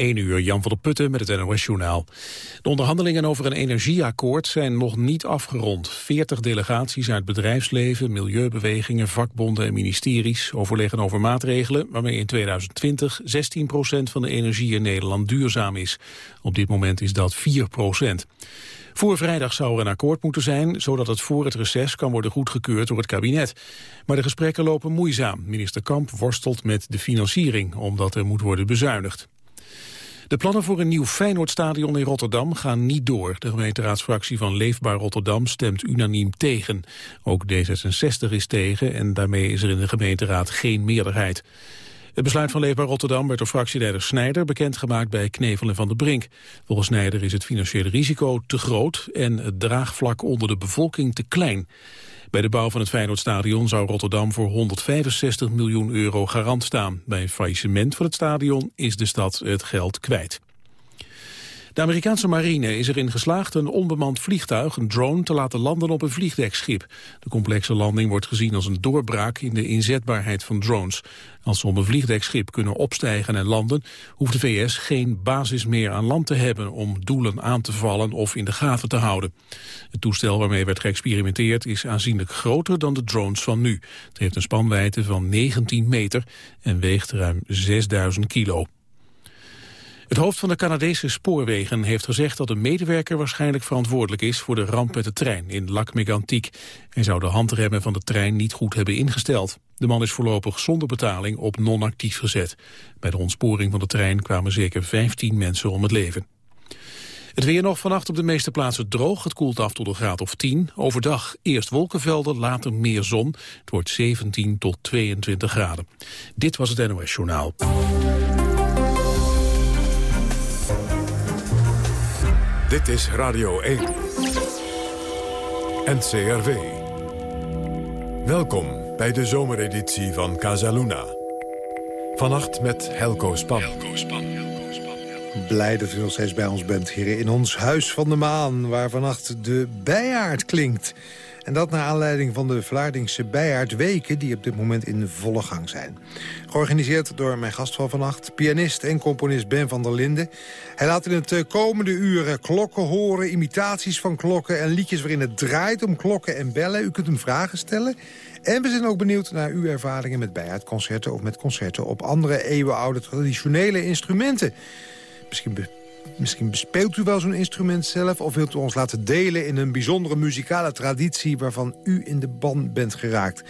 1 uur, Jan van der Putten met het NOS-journaal. De onderhandelingen over een energieakkoord zijn nog niet afgerond. 40 delegaties uit bedrijfsleven, milieubewegingen, vakbonden en ministeries overleggen over maatregelen waarmee in 2020 16% van de energie in Nederland duurzaam is. Op dit moment is dat 4% voor vrijdag zou er een akkoord moeten zijn, zodat het voor het reces kan worden goedgekeurd door het kabinet. Maar de gesprekken lopen moeizaam. Minister Kamp worstelt met de financiering, omdat er moet worden bezuinigd. De plannen voor een nieuw Feyenoordstadion in Rotterdam gaan niet door. De gemeenteraadsfractie van Leefbaar Rotterdam stemt unaniem tegen. Ook D66 is tegen en daarmee is er in de gemeenteraad geen meerderheid. Het besluit van Leefbaar Rotterdam werd door fractieleider Snijder bekendgemaakt bij Knevel en Van der Brink. Volgens Snijder is het financiële risico te groot en het draagvlak onder de bevolking te klein. Bij de bouw van het Feyenoordstadion zou Rotterdam voor 165 miljoen euro garant staan. Bij faillissement van het stadion is de stad het geld kwijt. De Amerikaanse marine is erin geslaagd een onbemand vliegtuig, een drone, te laten landen op een vliegdekschip. De complexe landing wordt gezien als een doorbraak in de inzetbaarheid van drones. Als ze op een vliegdekschip kunnen opstijgen en landen, hoeft de VS geen basis meer aan land te hebben om doelen aan te vallen of in de gaten te houden. Het toestel waarmee werd geëxperimenteerd is aanzienlijk groter dan de drones van nu. Het heeft een spanwijdte van 19 meter en weegt ruim 6000 kilo. Het hoofd van de Canadese spoorwegen heeft gezegd dat een medewerker waarschijnlijk verantwoordelijk is voor de ramp met de trein in Lac-Mégantic. Hij zou de handremmen van de trein niet goed hebben ingesteld. De man is voorlopig zonder betaling op non-actief gezet. Bij de ontsporing van de trein kwamen zeker 15 mensen om het leven. Het weer nog vannacht op de meeste plaatsen droog. Het koelt af tot een graad of 10. Overdag eerst wolkenvelden, later meer zon. Het wordt 17 tot 22 graden. Dit was het NOS Journaal. Dit is Radio 1. NCRV. Welkom bij de zomereditie van Casaluna. Vannacht met Helco Span. Blij dat u nog steeds bij ons bent, heren. In ons Huis van de Maan, waar vannacht de bijaard klinkt. En dat naar aanleiding van de Vlaardingse bijaardweken... die op dit moment in volle gang zijn. Georganiseerd door mijn gast van vannacht, pianist en componist Ben van der Linden. Hij laat in het eh, komende uren klokken horen, imitaties van klokken... en liedjes waarin het draait om klokken en bellen. U kunt hem vragen stellen. En we zijn ook benieuwd naar uw ervaringen met bijaardconcerten... of met concerten op andere eeuwenoude traditionele instrumenten. Misschien Misschien bespeelt u wel zo'n instrument zelf... of wilt u ons laten delen in een bijzondere muzikale traditie... waarvan u in de ban bent geraakt.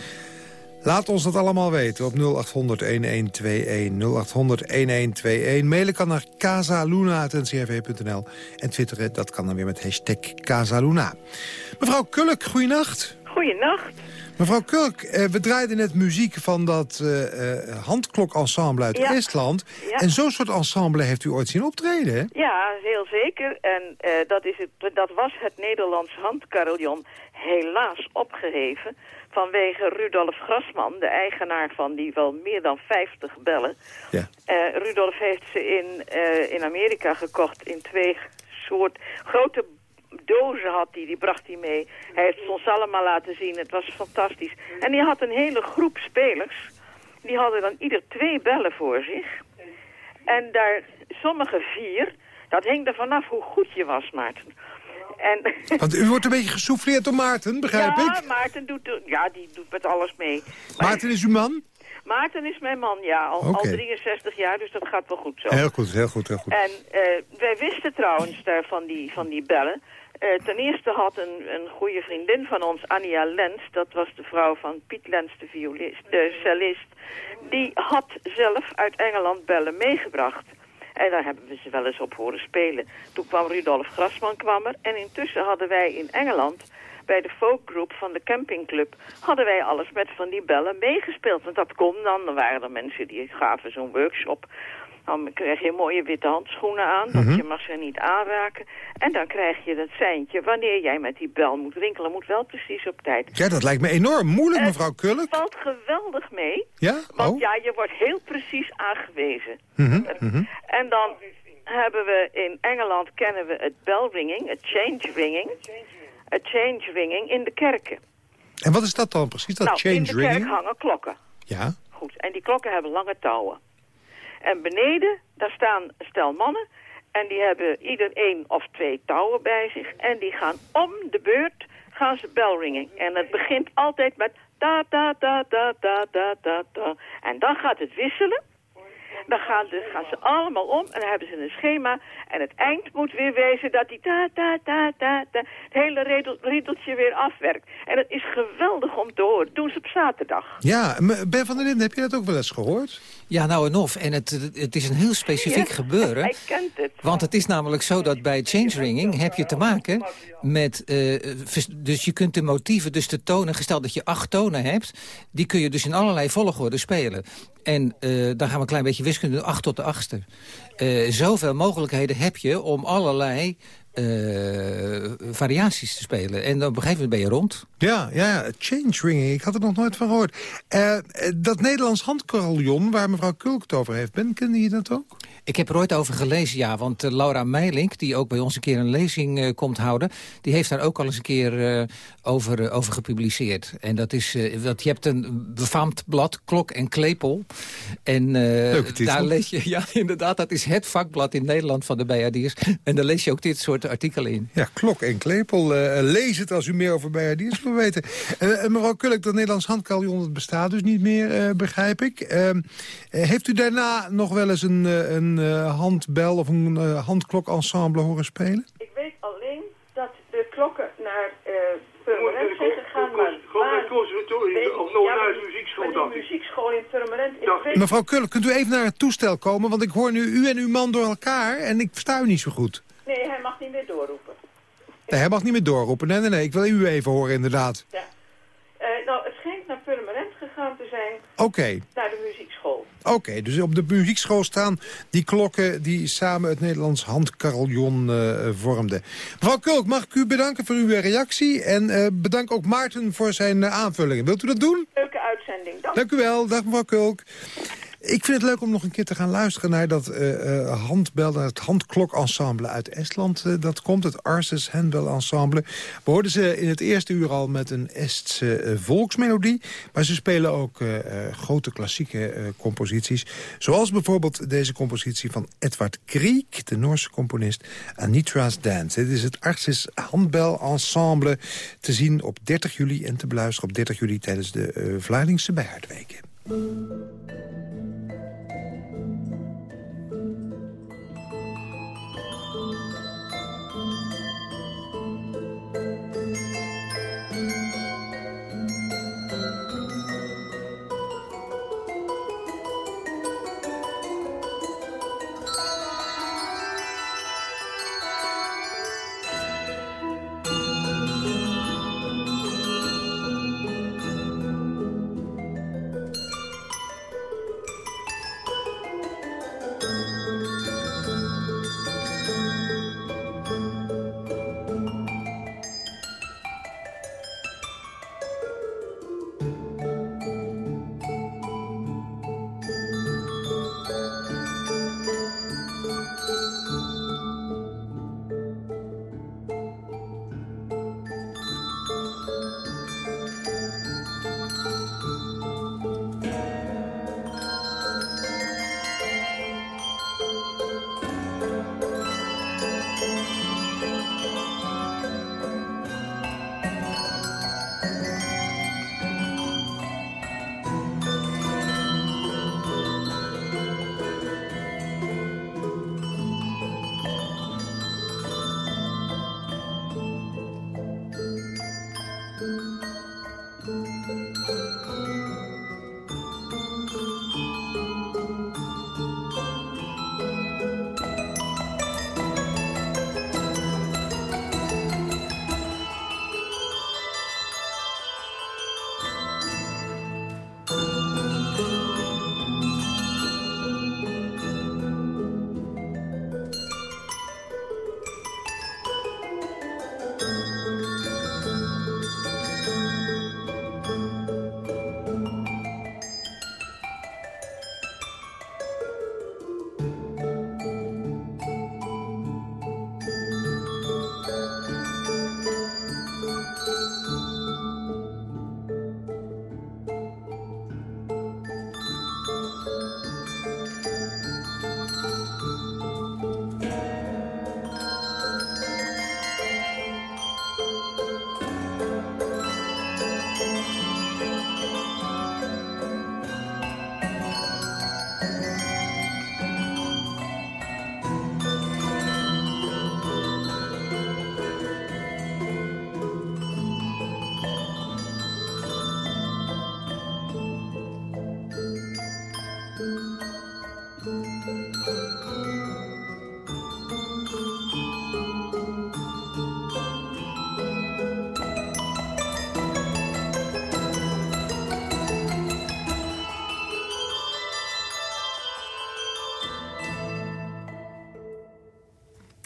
Laat ons dat allemaal weten op 0800-1121. 0800-1121. Mailen kan naar casaluna.ncrv.nl. En twitteren, dat kan dan weer met hashtag Casaluna. Mevrouw Kulk, goeienacht. Goeienacht. Mevrouw Kurk, eh, we draaiden net muziek van dat uh, handklokensemble uit Estland. En zo'n soort ensemble heeft u ooit zien optreden, hè? Ja, heel zeker. En dat, is het, dat was het Nederlands handcarillon helaas opgeheven... vanwege Rudolf Grasman, de eigenaar van die wel meer dan 50 bellen. Ja. Rudolf heeft ze in, in Amerika gekocht in twee soort grote dozen had hij, die bracht hij mee. Hij heeft ons allemaal laten zien, het was fantastisch. En hij had een hele groep spelers, die hadden dan ieder twee bellen voor zich. En daar, sommige vier, dat hing er vanaf hoe goed je was, Maarten. En, Want u wordt een beetje gesouffleerd door Maarten, begrijp ja, ik? Ja, Maarten doet, ja, die doet met alles mee. Maarten is uw man? Maarten is mijn man, ja, al, al 63 jaar, dus dat gaat wel goed zo. Heel goed, heel goed, heel goed. En uh, wij wisten trouwens daar van die, van die bellen uh, ten eerste had een, een goede vriendin van ons, Anja Lens, dat was de vrouw van Piet Lens, de, violist, de cellist, die had zelf uit Engeland bellen meegebracht. En daar hebben we ze wel eens op horen spelen. Toen kwam Rudolf Grasman kwam er en intussen hadden wij in Engeland bij de folkgroep van de campingclub hadden wij alles met van die bellen meegespeeld. Want dat kon dan. Dan waren er mensen die gaven zo'n workshop dan krijg je mooie witte handschoenen aan, want mhm. je mag ze niet aanraken. En dan krijg je dat seintje wanneer jij met die bel moet winkelen. Moet wel precies op tijd. Ja, dat lijkt me enorm moeilijk, mevrouw Kulk. Het valt geweldig mee. Ja? Want oh. ja, je wordt heel precies aangewezen. Mm -hmm. En dan hebben we in Engeland kennen we het belringing, het change ringing. Het change ringing in de kerken. En wat is dat dan precies, dat nou, change ringing? in de kerk hangen klokken. Ja. Goed, en die klokken hebben lange touwen. En beneden, daar staan een stel mannen. En die hebben ieder één of twee touwen bij zich. En die gaan om de beurt gaan ze belringen. En het begint altijd met ta ta ta ta ta ta ta da. En dan gaat het wisselen. Dan gaan, de, gaan ze allemaal om en dan hebben ze een schema. En het eind moet weer wezen dat die ta, ta, ta, ta, ta het hele riedeltje weer afwerkt. En het is geweldig om te horen. Doen ze op zaterdag. Ja, Ben van der Linden, heb je dat ook wel eens gehoord? Ja, nou en of. En het, het is een heel specifiek gebeuren. Kent het. Want het is namelijk zo dat bij change ringing heb je te maken met... Uh, dus je kunt de motieven, dus de tonen, gesteld dat je acht tonen hebt... die kun je dus in allerlei volgorde spelen. En uh, dan gaan we een klein beetje wiskunde, 8 tot de achtste. Uh, zoveel mogelijkheden heb je om allerlei uh, variaties te spelen. En op een gegeven moment ben je rond. Ja, ja, change ringing. Ik had er nog nooit van gehoord. Uh, dat Nederlands handcarillon, waar mevrouw Kulk het over heeft, ben, kende je dat ook? Ik heb er ooit over gelezen, ja. Want uh, Laura Meilink, die ook bij ons een keer een lezing uh, komt houden... die heeft daar ook al eens een keer uh, over, over gepubliceerd. En dat is, dat, je hebt een befaamd blad, Klok en Klepel. En daar lees je, ja, inderdaad, dat is het vakblad in Nederland van de bijaardiers. En daar lees je ook dit soort artikelen in. Ja, Klok en Klepel. lees het als u meer over bijaardiers wil weten. mevrouw Kulk, dat Nederlands handkaljon, dat bestaat dus niet meer, begrijp ik. Ehm, heeft u daarna nog wel eens een... een uh, handbel of een uh, handklok-ensemble horen spelen? Ik weet alleen dat de klokken naar uh, Purmerend zijn gegaan, maar waar... Of nog naar de muziekschool, ik. muziekschool in Purmerend. Mevrouw Kulle, kunt u even naar het toestel komen? Want ik hoor nu u en uw man door elkaar en ik versta u niet zo goed. Nee, hij mag niet meer doorroepen. Nee, hij mag niet meer doorroepen. Nee, nee, nee. Ik wil u even horen, inderdaad. Ja. nou, het schijnt naar Purmerend gegaan te zijn. Oké. Okay. Naar de muziekschool. Oké, okay, dus op de muziekschool staan die klokken die samen het Nederlands handcarillon uh, vormden. Mevrouw Kulk, mag ik u bedanken voor uw reactie en uh, bedank ook Maarten voor zijn aanvullingen. Wilt u dat doen? Leuke uitzending, dank. Dank u wel, dag mevrouw Kulk. Ik vind het leuk om nog een keer te gaan luisteren naar dat uh, handbel, het handklok-ensemble uit Estland. Uh, dat komt, het Arses Handbel Ensemble. We hoorden ze in het eerste uur al met een Estse volksmelodie. Maar ze spelen ook grote klassieke composities. Zoals bijvoorbeeld deze compositie van Edward Grieg, de Noorse componist, Anitra's Dance. Dit is het Arses Handbel Ensemble te zien op 30 juli en te beluisteren op 30 juli tijdens de Vlaardingse Bijaardweken. うん。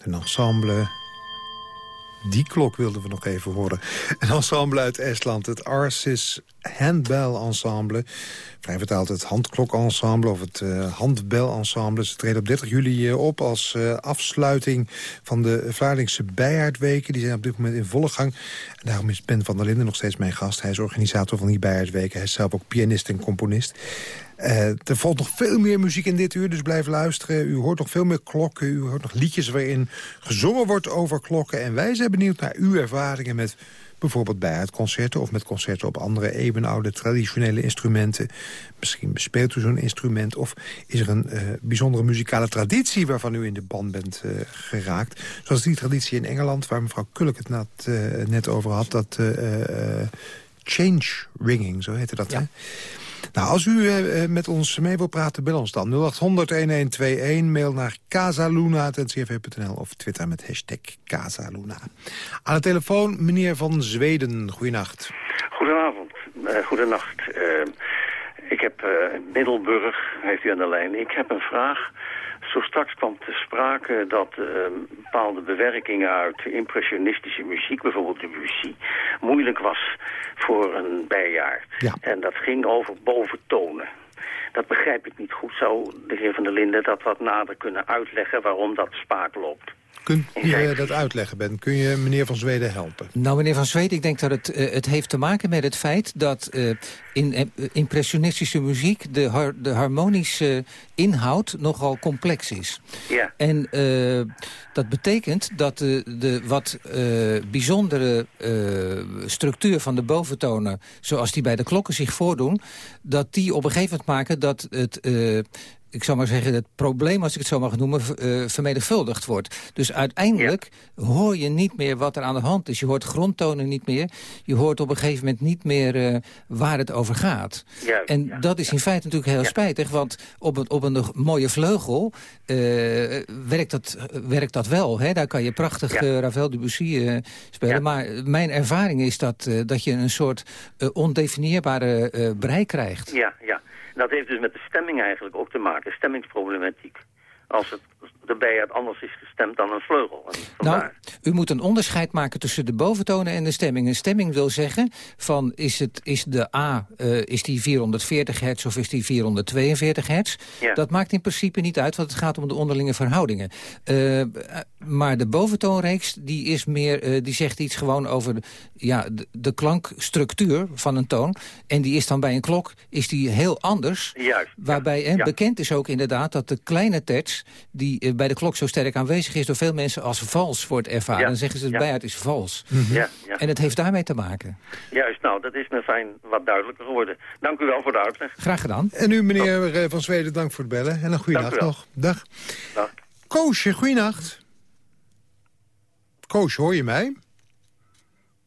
Een ensemble... Die klok wilden we nog even horen. Een ensemble uit Estland, het Arsis Handbell Ensemble. Vrij vertaald het handklok-ensemble of het uh, handbel-ensemble. Ze treden op 30 juli uh, op als uh, afsluiting van de Vlaardingse Bijaardweken. Die zijn op dit moment in volle gang. En daarom is Ben van der Linden nog steeds mijn gast. Hij is organisator van die Bijaardweken. Hij is zelf ook pianist en componist. Uh, er volgt nog veel meer muziek in dit uur, dus blijf luisteren. U hoort nog veel meer klokken, u hoort nog liedjes waarin gezongen wordt over klokken. En wij zijn benieuwd naar uw ervaringen met bijvoorbeeld bij het concerten... of met concerten op andere eeuwenoude traditionele instrumenten. Misschien bespeelt u zo'n instrument... of is er een uh, bijzondere muzikale traditie waarvan u in de band bent uh, geraakt. Zoals die traditie in Engeland, waar mevrouw Kulk het net, uh, net over had... dat change ringing, zo heette dat, ja. hè? Nou, als u uh, met ons mee wilt praten, bel ons dan 0800-1121. Mail naar casaluna.ncrv.nl of Twitter met hashtag Casaluna. Aan de telefoon meneer Van Zweden. Goedenacht. Goedenavond. Uh, goedenacht. Ik heb Middelburg, heeft u aan de lijn. Ik heb een vraag. Zo straks kwam te sprake dat uh, bepaalde bewerkingen uit impressionistische muziek, bijvoorbeeld de muziek, moeilijk was voor een bijaard. Ja. En dat ging over boventonen. Dat begrijp ik niet goed. Zou de heer Van der Linden dat wat nader kunnen uitleggen waarom dat spaak loopt? Kunt u dat uitleggen, Ben? Kun je meneer Van Zweden helpen? Nou, meneer Van Zweden, ik denk dat het, uh, het heeft te maken met het feit... dat uh, in uh, impressionistische muziek de, har de harmonische inhoud nogal complex is. Ja. En dat betekent dat de, de wat bijzondere structuur van de boventonen... zoals die bij de klokken zich voordoen... dat die op een gegeven moment maken dat het ik zou maar zeggen, het probleem, als ik het zo mag noemen, uh, vermenigvuldigd wordt. Dus uiteindelijk ja. hoor je niet meer wat er aan de hand is. Je hoort grondtonen niet meer. Je hoort op een gegeven moment niet meer uh, waar het over gaat. Ja, en ja, dat is in feite natuurlijk heel spijtig, want op een, op een mooie vleugel uh, werkt, dat, werkt dat wel. Hè? Daar kan je prachtig Ravel Debussy spelen. Maar mijn ervaring is dat, dat je een soort ondefinieerbare brei krijgt. Ja, ja. Dat heeft dus met de stemming eigenlijk ook te maken, stemmingsproblematiek. Als het de bijaard anders is gestemd dan een vleugel. Nou, u moet een onderscheid maken tussen de boventonen en de stemming. Een stemming wil zeggen van is, het, is de A uh, is die 440 hertz of is die 442 hertz. Ja. Dat maakt in principe niet uit, want het gaat om de onderlinge verhoudingen. Uh, maar de boventoonreeks die is meer, uh, die zegt iets gewoon over de, ja, de, de, klankstructuur van een toon. En die is dan bij een klok is die heel anders. Juist. Waarbij ja. Ja. bekend is ook inderdaad dat de kleine terts die bij de klok zo sterk aanwezig is... door veel mensen als vals wordt ervaren. Ja, Dan zeggen ze, het ja. bijaard is vals. Mm -hmm. ja, ja. En het heeft daarmee te maken. Juist, nou, dat is me fijn wat duidelijker geworden. Dank u wel voor de uitleg. Graag gedaan. En u, meneer oh. Van Zweden, dank voor het bellen. En een goede nacht nog. Dag. Dag. Koosje, goeienacht. Koosje, hoor je mij?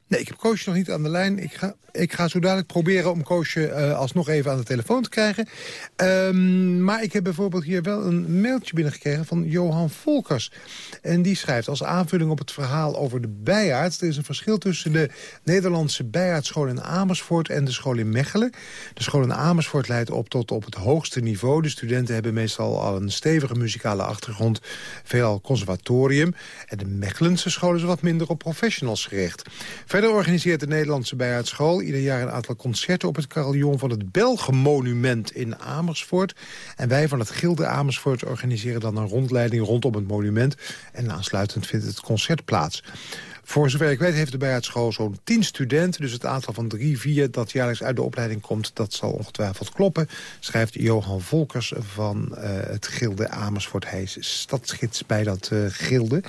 Nee, ik heb Koosje nog niet aan de lijn. Ik ga, ik ga zo dadelijk proberen om Koosje uh, alsnog even aan de telefoon te krijgen. Um, maar ik heb bijvoorbeeld hier wel een mailtje binnengekregen van Johan Volkers. En die schrijft als aanvulling op het verhaal over de bijaard... er is een verschil tussen de Nederlandse bijaardschool in Amersfoort en de school in Mechelen. De school in Amersfoort leidt op tot op het hoogste niveau. De studenten hebben meestal al een stevige muzikale achtergrond. Veelal conservatorium. En de Mechelense school is wat minder op professionals gericht. Verder organiseert de Nederlandse bijaardschool ieder jaar een aantal concerten op het carillon van het Belgenmonument in Amersfoort. En wij van het Gilde Amersfoort organiseren dan een rondleiding rondom het monument. En aansluitend vindt het concert plaats. Voor zover ik weet heeft de bijaardschool zo'n 10 studenten. Dus het aantal van 3, 4 dat jaarlijks uit de opleiding komt... dat zal ongetwijfeld kloppen, schrijft Johan Volkers van uh, het Gilde Amersfoort. Hij is stadsgids bij dat uh, Gilde.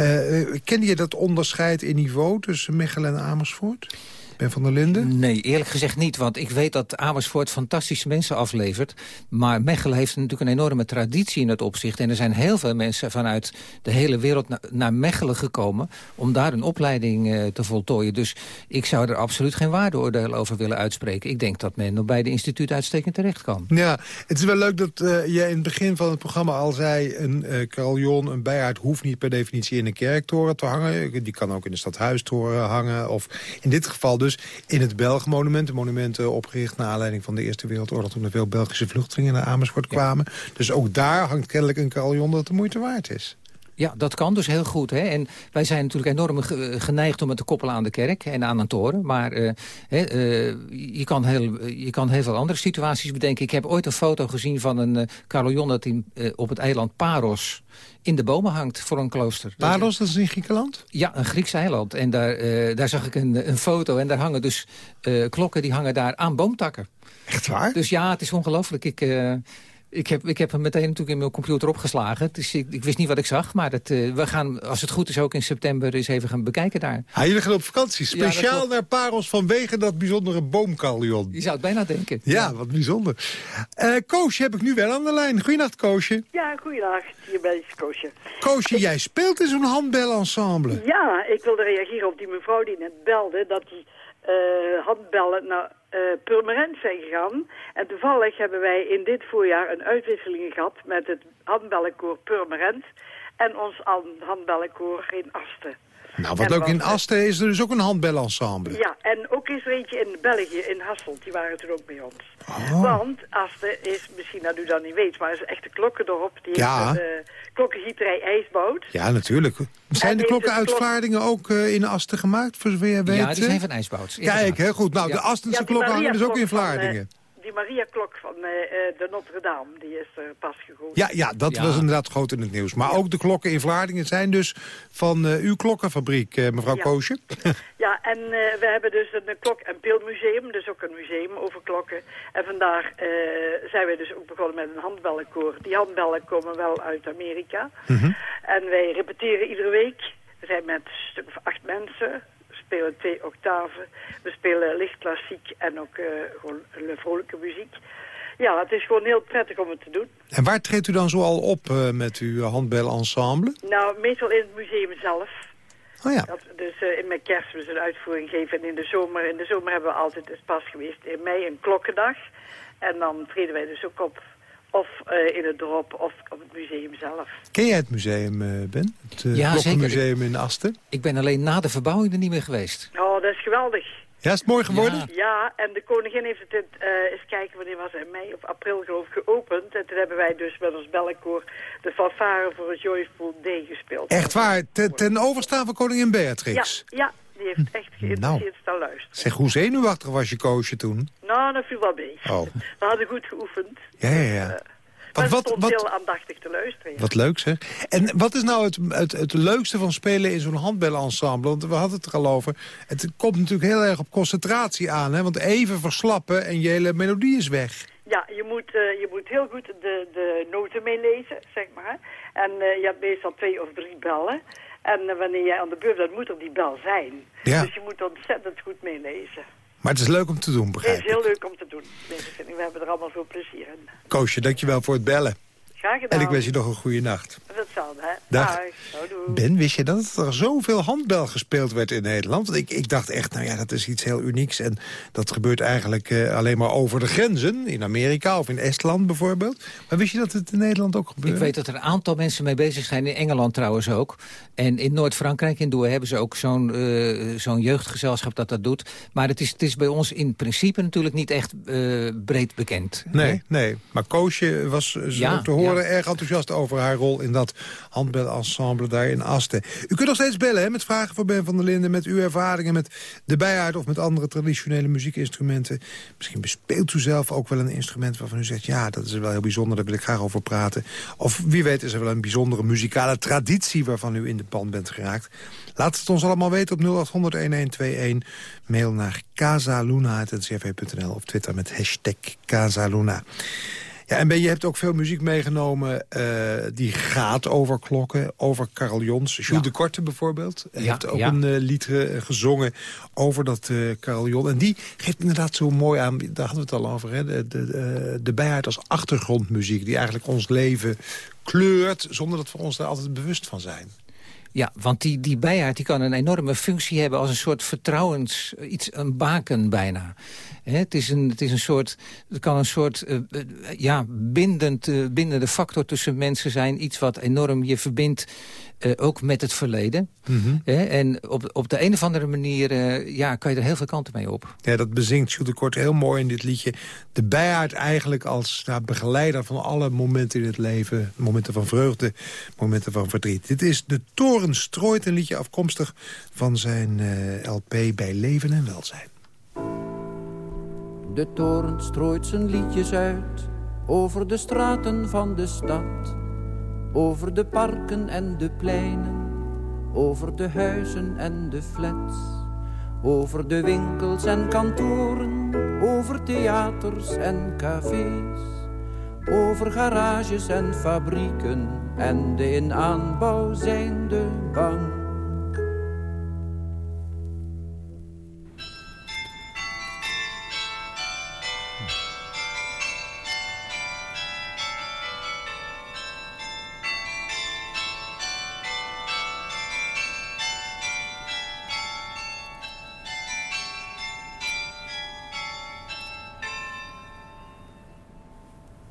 Uh, kende je dat onderscheid in niveau tussen Mechelen en Amersfoort? Ben van der Linden? Nee, eerlijk gezegd niet. Want ik weet dat Amersfoort fantastische mensen aflevert. Maar Mechelen heeft natuurlijk een enorme traditie in dat opzicht. En er zijn heel veel mensen vanuit de hele wereld naar Mechelen gekomen... om daar een opleiding uh, te voltooien. Dus ik zou er absoluut geen waardeoordeel over willen uitspreken. Ik denk dat men nog bij de instituut uitstekend terecht kan. Ja, het is wel leuk dat uh, je in het begin van het programma al zei... een uh, carillon, een bijaard hoeft niet per definitie in een kerktoren te hangen. Die kan ook in de stadhuistoren hangen. Of in dit geval dus in het Belgenmonument. Een monument uh, opgericht naar aanleiding van de Eerste Wereldoorlog... toen er veel Belgische vluchtelingen naar Amersfoort kwamen. Dus ook daar hangt kennelijk een carillon dat de moeite waard is. Ja, dat kan dus heel goed. Hè? En wij zijn natuurlijk enorm geneigd om het te koppelen aan de kerk en aan een toren. Maar uh, uh, je, kan heel, je kan heel veel andere situaties bedenken. Ik heb ooit een foto gezien van een uh, carillon dat in, op het eiland Paros in de bomen hangt voor een klooster. Paros, dat is in Griekenland? Ja, een Grieks eiland. En daar, daar zag ik een, een foto en daar hangen dus klokken die hangen daar aan boomtakken. Echt waar? Dus ja, het is ongelooflijk. Ik... Ik heb, ik heb hem meteen natuurlijk in mijn computer opgeslagen. Dus ik, ik wist niet wat ik zag. Maar dat, uh, we gaan, als het goed is, ook in september eens even gaan bekijken daar. Ha, jullie gaan op vakantie. Speciaal ja, naar Paros vanwege dat bijzondere boomkallion. Je zou het bijna denken. Ja, ja. wat bijzonder. Uh, Koosje heb ik nu wel aan de lijn. Goeienacht, Koosje. Ja, goeienacht. Hier ben ik, Koosje. Koosje, jij speelt in zo'n handbelensemble. Ja, ik wilde reageren op die mevrouw die net belde. Dat die uh, handbellen naar uh, Purmerend zijn gegaan. En toevallig hebben wij in dit voorjaar een uitwisseling gehad met het handbellenkoor Purmerend en ons handbellenkoor in Asten. Nou, wat ook in Asten is er dus ook een handbelensemble. Ja, en ook is er eentje in België, in Hasselt. Die waren toen ook bij ons. Oh. Want Asten is, misschien dat u dat niet weet, maar is echt de klokkendorp. Die ja. heeft een uh, klokkengieterij IJsboot. Ja, natuurlijk. Zijn de klokkenuitvaardingen klok... ook uh, in Asten gemaakt, voor zover je weet? Ja, die zijn van IJsboot. Kijk, heel goed. Nou, ja. de Astense ja, klokken hangen dus ook in Vlaardingen die Maria-klok van uh, de Notre-Dame, die is er pas gegoten. Ja, ja dat ja. was inderdaad groot in het nieuws. Maar ja. ook de klokken in Vlaardingen zijn dus van uh, uw klokkenfabriek, uh, mevrouw ja. Koosje. ja, en we hebben dus een klok- en beeldmuseum, dus ook een museum over klokken. En vandaag zijn we dus ook begonnen met een handbellenkoor. Die handbellen komen wel uit Amerika. Mm -hmm. En wij repeteren iedere week. We zijn met een stuk of acht mensen spelen twee octaven. We spelen licht klassiek en ook uh, gewoon vrolijke muziek. Ja, het is gewoon heel prettig om het te doen. En waar treedt u dan zoal op uh, met uw handbelensemble? Nou, meestal in het museum zelf. Oh ja. Dat, dus uh, in mijn kerstmis een uitvoering geven. En in de zomer, in de zomer hebben we altijd, het pas geweest, in mei een klokkendag. En dan treden wij dus ook op of uh, in het dorp of op het museum zelf. Ken jij het museum, uh, Ben? Het uh, ja, Klokkenmuseum in Asten? Ik ben alleen na de verbouwing er niet meer geweest. Oh, dat is geweldig. Ja, is het mooi geworden? Ja, ja en de koningin heeft het, eens kijken, wanneer was het, in mei of april geloof ik, geopend. En toen hebben wij dus met ons bellenkoor de fanfare voor het Joyful Day gespeeld. Echt waar? Ten, ten overstaan van koningin Beatrix? Ja, ja. Die heeft echt geïnteresseerd nou, staan luisteren. Zeg, hoe zenuwachtig was je koosje toen? Nou, dat viel wel mee. Oh. We hadden goed geoefend. Ja, ja, ja. Uh, maar wat, stond wat, heel aandachtig te luisteren. Ja. Wat leuk zeg. En wat is nou het, het, het leukste van spelen in zo'n handbelensemble? Want we hadden het er al over. Het komt natuurlijk heel erg op concentratie aan. Hè? Want even verslappen en je hele melodie is weg. Ja, je moet, uh, je moet heel goed de, de noten meelezen, zeg maar. En uh, je hebt meestal twee of drie bellen. En uh, wanneer jij aan de beurt bent, moet er die bel zijn. Ja. Dus je moet ontzettend goed meelezen. Maar het is leuk om te doen, begrijp ik. Het is heel leuk om te doen. We hebben er allemaal veel plezier in. Koosje, dankjewel voor het bellen. Graag gedaan. En ik wens je nog een goede nacht. Hetzelfde, hè? Dag. Ben, wist je dat er zoveel handbel gespeeld werd in Nederland? Want ik, ik dacht echt, nou ja, dat is iets heel unieks. En dat gebeurt eigenlijk uh, alleen maar over de grenzen. In Amerika of in Estland bijvoorbeeld. Maar wist je dat het in Nederland ook gebeurt? Ik weet dat er een aantal mensen mee bezig zijn. In Engeland trouwens ook. En in Noord-Frankrijk, in Douai, hebben ze ook zo'n uh, zo'n jeugdgezelschap dat dat doet. Maar het is, het is bij ons in principe natuurlijk niet echt uh, breed bekend. Nee, nee, nee. Maar Koosje was zo ja, te horen erg enthousiast over haar rol in dat handbelensemble daar in Asten. U kunt nog steeds bellen hè, met vragen voor Ben van der Linden... met uw ervaringen met de bijaard of met andere traditionele muziekinstrumenten. Misschien bespeelt u zelf ook wel een instrument waarvan u zegt... ja, dat is wel heel bijzonder, daar wil ik graag over praten. Of wie weet is er wel een bijzondere muzikale traditie... waarvan u in de pan bent geraakt. Laat het ons allemaal weten op 0800-1121. Mail naar casaluna.ncrv.nl of Twitter met hashtag Casaluna. Ja, en ben, je hebt ook veel muziek meegenomen eh, die gaat over klokken, over carillons. Jules Ja. de Korte bijvoorbeeld Ja, heeft ook ja. een eh, lied eh, gezongen over dat carillon. En die geeft inderdaad zo mooi aan, daar hadden we het al over, hè, de, de, de, bijaard als achtergrondmuziek... die eigenlijk ons leven kleurt, zonder dat we ons daar altijd bewust van zijn. Ja, want die, die bijaard die kan een enorme functie hebben als een soort vertrouwens... iets, een baken bijna. Het, is een, het is een soort, het kan een soort eh, eh, ja, bindend, eh, bindende factor tussen mensen zijn. Iets wat enorm je verbindt, eh, ook met het verleden. Hè, en op, op de een of andere manier eh, ja, kan je er heel veel kanten mee op. Ja, dat bezingt Jules de Kort heel mooi in dit liedje. De bijaard eigenlijk als nou, begeleider van alle momenten in het leven. Momenten van vreugde, momenten van verdriet. Dit is De Toren strooit, een liedje afkomstig van zijn eh, LP bij Leven en Welzijn. De toren strooit zijn liedjes uit over de straten van de stad. Over de parken en de pleinen, over de huizen en de flats. Over de winkels en kantoren, over theaters en cafés. Over garages en fabrieken en de in aanbouw zijnde bank.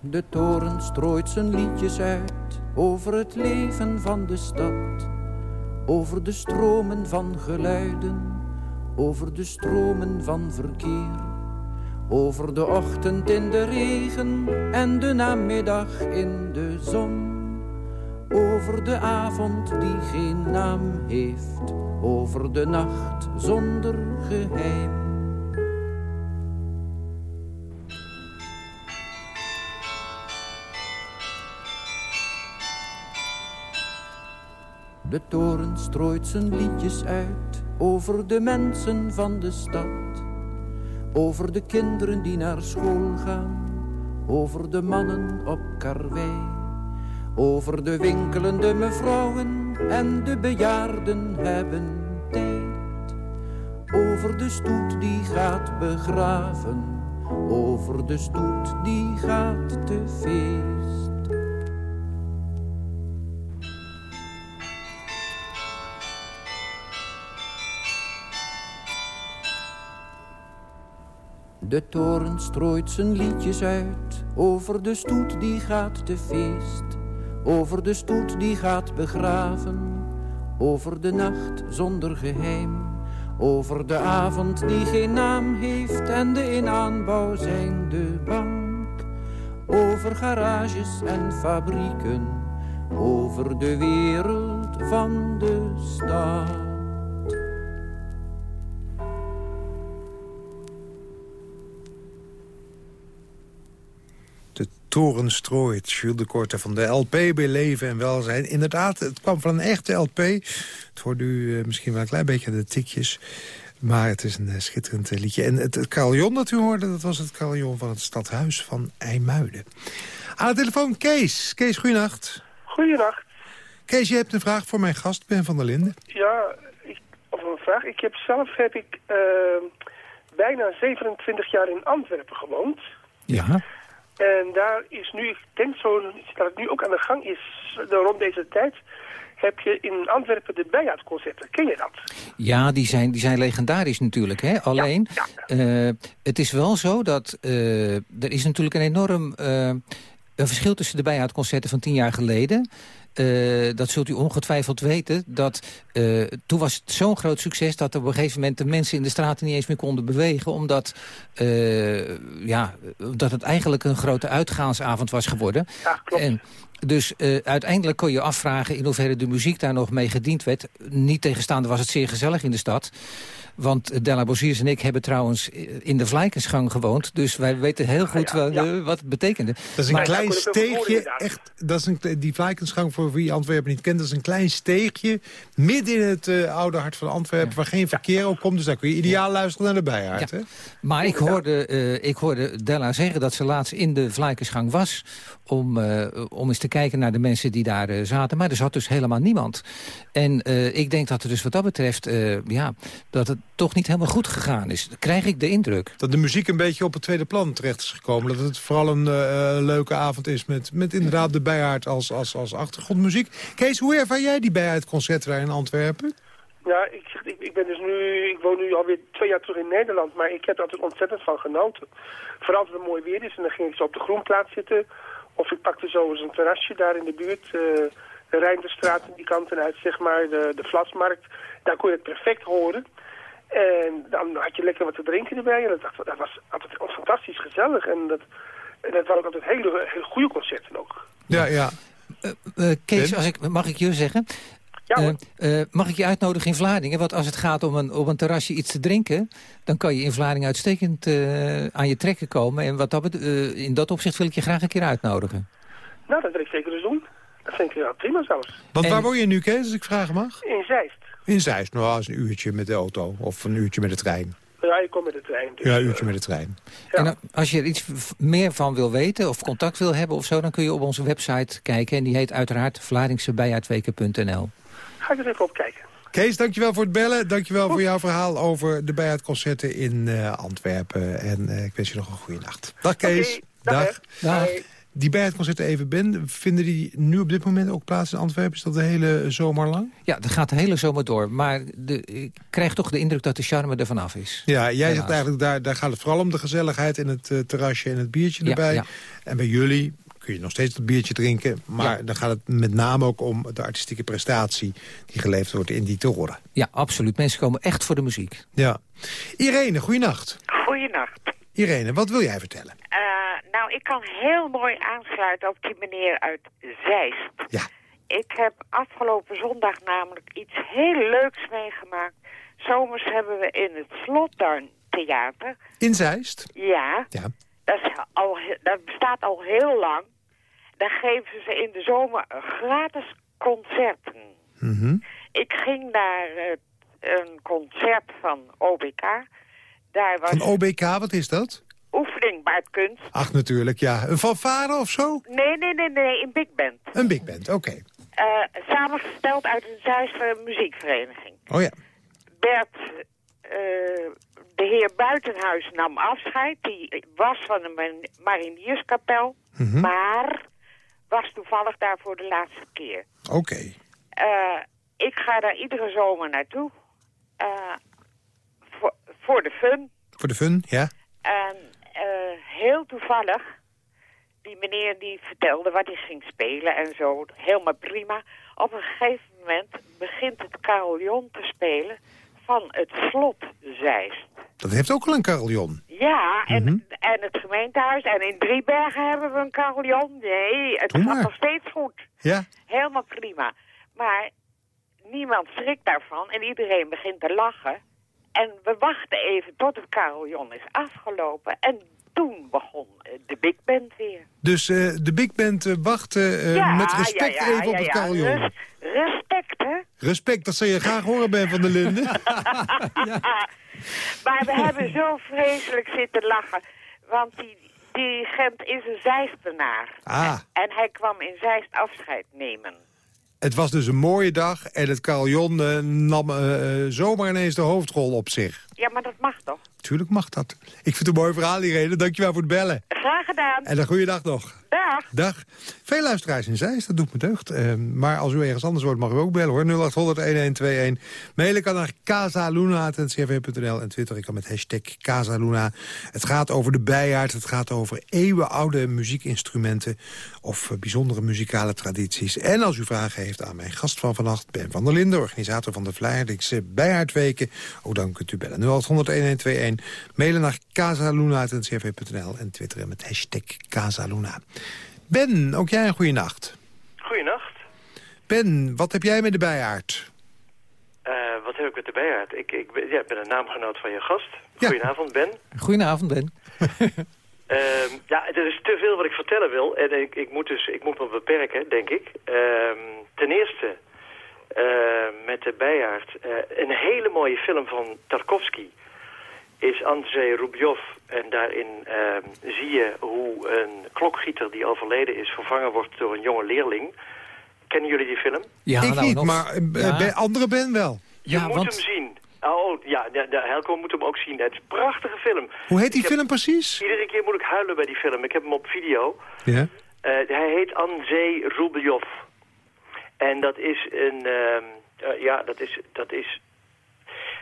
De toren strooit zijn liedjes uit over het leven van de stad. Over de stromen van geluiden, over de stromen van verkeer. Over de ochtend in de regen en de namiddag in de zon. Over de avond die geen naam heeft, over de nacht zonder geheim. De toren strooit zijn liedjes uit over de mensen van de stad. Over de kinderen die naar school gaan, over de mannen op karwei. Over de winkelende mevrouwen en de bejaarden hebben tijd. Over de stoet die gaat begraven, over de stoet die gaat te feest. De toren strooit zijn liedjes uit over de stoet die gaat te feest. Over de stoet die gaat begraven, over de nacht zonder geheim. Over de avond die geen naam heeft en de in aanbouw zijnde bank. Over garages en fabrieken, over de wereld van de stad. Toren strooit, Jules de Korte van de LP bij Leven en Welzijn. Inderdaad, het kwam van een echte LP. Het hoort u eh, misschien wel een klein beetje aan de tikjes. Maar het is een eh, schitterend eh, liedje. En het, het carillon dat u hoorde, dat was het carillon van het stadhuis van IJmuiden. Aan de telefoon Kees. Kees, goeienacht. Goedenacht. Kees, je hebt een vraag voor mijn gast, Ben van der Linden. Ja, ik, of een vraag. Ik heb zelf heb ik bijna 27 jaar in Antwerpen gewoond. Ja. En daar is nu, ik denk zo dat het nu ook aan de gang is, rond deze tijd, heb je in Antwerpen de bijaardconcerten. Ken je dat? Ja, die zijn, die zijn legendarisch natuurlijk. Hè? Alleen, eh, het is wel zo dat eh, er is natuurlijk een enorm eh, een verschil tussen de bijaardconcerten van tien jaar geleden. Eh, dat zult u ongetwijfeld weten. Dat, eh, toen was het zo'n groot succes dat er op een gegeven moment de mensen in de straten niet eens meer konden bewegen. Omdat eh, ja, dat het eigenlijk een grote uitgaansavond was geworden. Ja, klopt. En dus eh, uiteindelijk kon je afvragen in hoeverre de muziek daar nog mee gediend werd. Niet tegenstaande was het zeer gezellig in de stad. Want Della Boziers en ik hebben trouwens in de Vlijkensgang gewoond. Dus wij weten heel goed ja, wel, ja. eh, wat het betekende. Dat is een Maar- klein steegje, echt, dat is een, die Vlijkensgang voor voor wie Antwerpen niet kent, dat is een klein steegje... midden in het uh, oude hart van Antwerpen, waar geen verkeer ook komt. Dus daar kun je ideaal luisteren naar de bijaard. Hè? Maar ik hoorde, uh, ik hoorde Della zeggen dat ze laatst in de Vlaikersgang was... Om, uh, om eens te kijken naar de mensen die daar zaten. Maar er zat dus helemaal niemand. En ik denk dat er dus wat dat betreft... ja, dat het toch niet helemaal goed gegaan is. krijg ik de indruk. Dat de muziek een beetje op het tweede plan terecht is gekomen. Dat het vooral een leuke avond is met, met inderdaad de bijaard als, als, als achtergrondmuziek. Kees, hoe ervaar jij die bijaardconcerten daar in Antwerpen? Ja, ik, ik, ik, ben dus nu, ik woon nu alweer twee jaar terug in Nederland, maar ik heb er altijd ontzettend van genoten. Vooral als het mooi weer is en dan ging ik zo op de groenplaats zitten. Of ik pakte zo eens een terrasje daar in de buurt, uh, de Rijnderstraat en die kanten uit, zeg maar, de, de Vlasmarkt. Daar kon je het perfect horen. En dan had je lekker wat te drinken erbij en dat, dat was altijd fantastisch gezellig. En dat, en dat waren ook altijd hele, hele goede concerten ook. Ja, ja. Uh, uh, Kees, als ik, mag ik je zeggen? Ja, uh, mag ik je uitnodigen in Vlaardingen? Want als het gaat om een, op een terrasje iets te drinken... dan kan je in Vlaardingen uitstekend aan je trekken komen. En wat dat, in dat opzicht wil ik je graag een keer uitnodigen. Nou, dat wil ik zeker eens doen. Dat vind ik wel prima zelfs. Want waar woon je nu, Kees, als ik vragen mag? In Zeist. In Zeist, nou, als een uurtje met de auto of een uurtje met de trein. Ja, ik kom met de trein. Dus, ja, een uurtje met de trein. Ja. En als je er iets meer van wil weten of contact wil hebben of zo... dan kun je op onze website kijken. En die heet uiteraard vlaardingsebijaardweken.nl. Ga ik er even op kijken. Kees, dankjewel voor het bellen. Dankjewel voor jouw verhaal over de bijaardconcerten in uh, Antwerpen. En uh, ik wens je nog een goede nacht. Dag Kees. Okay, dag. dag. dag. Die bijaardconcerten even ben, vinden die nu op dit moment ook plaats in Antwerpen? Is dat de hele zomer lang? Ja, dat gaat de hele zomer door. Maar de, ik krijg toch de indruk dat de charme er vanaf is. Ja, jij zegt eigenlijk, daar, daar gaat het vooral om de gezelligheid... en het uh, terrasje en het biertje erbij. Ja, En bij jullie kun je nog steeds het biertje drinken. Maar dan gaat het met name ook om de artistieke prestatie... die geleverd wordt in die toren. Ja, absoluut. Mensen komen echt voor de muziek. Ja. Irene, goeienacht. Goeienacht. Irene, wat wil jij vertellen? Uh, nou, ik kan heel mooi aansluiten op die meneer uit Zeist. Ja. Ik heb afgelopen zondag namelijk iets heel leuks meegemaakt. Zomers hebben we in het Slottuin Theater... In Zeist? Ja. ja. Dat, is al, dat bestaat al heel lang. Daar geven ze in de zomer gratis concerten. Mm -hmm. Ik ging naar uh, een concert van OBK. Daar was... Van OBK, wat is dat? Oefening kunst. Ach, natuurlijk, ja. Een fanfare of zo? Nee, nee, nee, nee, een big band. Een big band, oké. Okay. Uh, samengesteld uit een Zuidse muziekvereniging. Oh ja. Bert, uh, de heer Buitenhuis nam afscheid. Die was van een marinierskapel. Mm -hmm. Maar was toevallig daar voor de laatste keer. Oké. Okay. Uh, ik ga daar iedere zomer naartoe. Voor, de fun. Voor de fun, ja. En uh, heel toevallig, die meneer die vertelde wat hij ging spelen en zo, helemaal prima. Op een gegeven moment begint het carillon te spelen van het slot Zeist. Dat heeft ook al een carillon. Ja, en, mm -hmm. en het gemeentehuis. En in Driebergen hebben we een carillon. Nee, het gaat nog steeds goed. Ja. Helemaal prima. Maar niemand schrikt daarvan en iedereen begint te lachen. En we wachten even tot het carillon is afgelopen. En toen begon de big band weer. Dus uh, de big band uh, wachtte uh, ja, met respect ja, ja, even op het carillon. Res respect, hè? Respect, dat zou je graag horen, Ben van der Linden. maar we hebben zo vreselijk zitten lachen. Want die, die Gent is een Zeistenaar. Ah. En hij kwam in Zeist afscheid nemen. Het was dus een mooie dag en het carillon uh, nam uh, zomaar ineens de hoofdrol op zich. Ja, maar dat mag toch? Tuurlijk mag dat. Ik vind het een mooi verhaal, Irene. Dankjewel voor het bellen. Graag gedaan. En een goede dag nog. Dag. Dag. Veel luisteraars in Zeist, dat doet me deugd. Uh, maar als u ergens anders wordt, mag u ook bellen hoor. 0800-1121. Mailen kan naar casaluna.ncrv.nl en twitter ik kan met hashtag Casaluna. Het gaat over de bijaard, het gaat over eeuwenoude muziekinstrumenten... of uh, bijzondere muzikale tradities. En als u vragen heeft aan mijn gast van vannacht... Ben van der Linden, organisator van de Vlaardingse Bijaardweken... ook dan kunt u bellen 0800-1121. Mailen naar casaluna.ncrv.nl en twitteren met hashtag Casaluna. Ben, ook jij een goede nacht. Goeienacht. Ben, wat heb jij met de bijaard? Uh, wat heb ik met de bijaard? Ik, ik ben, ja, ben een naamgenoot van je gast. Goedenavond, Ben. Goedenavond, Ben. uh, ja, er is te veel wat ik vertellen wil. En ik, ik, moet dus ik moet me beperken, denk ik. Uh, eerste, eh, met de bijaard, eh, een hele mooie film van Tarkovsky is Andrzej Rubljov. En daarin ehm, zie je hoe een klokgieter die overleden is... vervangen wordt door een jonge leerling. Kennen jullie die film? Ja, ik nou, niet, maar uh, ja. bij andere ben wel. Je moet hem zien. Oh, ja, de, de Helco moet hem ook zien. Het is een prachtige film. Hoe heet die film precies? Iedere keer moet ik huilen bij die film. Ik heb hem op video. Ja. Uh, hij heet Andrzej Rubljov. En dat is een... Uh, ja, dat is, dat is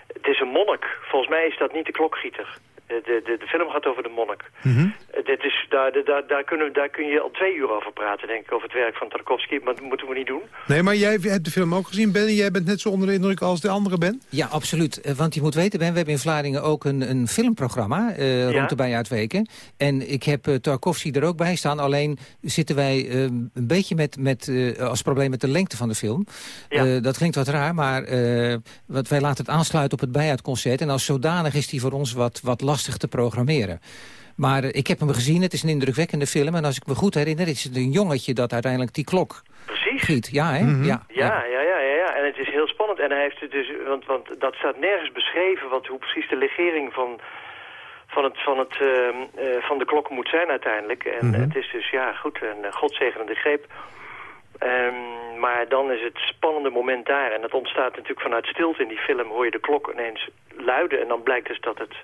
het is een monnik. Volgens mij is dat niet de klokgieter. De, de, de film gaat over de monnik. Mm dit is, daar, daar, daar, kunnen, daar kun je al twee uur over praten, denk ik, over het werk van Tarkovsky. Maar dat moeten we niet doen. Nee, maar jij hebt de film ook gezien, Ben. Jij bent net zo onder de indruk als de andere Ben? Ja, absoluut. Eh, want je moet weten, Ben, we hebben in Vlaardingen ook een, een filmprogramma uh, rond de bijaardweken. En ik heb uh, Tarkovsky er ook bij staan. Alleen zitten wij uh, een beetje met, met als probleem met de lengte van de film. Ja. dat klinkt wat raar, maar wat wij laten het aansluiten op het bijaardconcert. En als zodanig is die voor ons wat, wat lastig te programmeren. Maar ik heb hem gezien, het is een indrukwekkende film. En als ik me goed herinner, is het een jongetje dat uiteindelijk die klok Precies. giet. Ja, hè? Mm -hmm. ja, ja, ja, ja, ja, ja. En het is heel spannend. En hij heeft het dus, want, want dat staat nergens beschreven, wat, hoe precies de legering van, van, het, van, het, uh, uh, van de klok moet zijn uiteindelijk. En mm -hmm. het is dus, ja, goed, een uh, godzegenende greep. Um, maar dan is het spannende moment daar. En dat ontstaat natuurlijk vanuit stilte in die film. Hoor je de klok ineens luiden. En dan blijkt dus dat het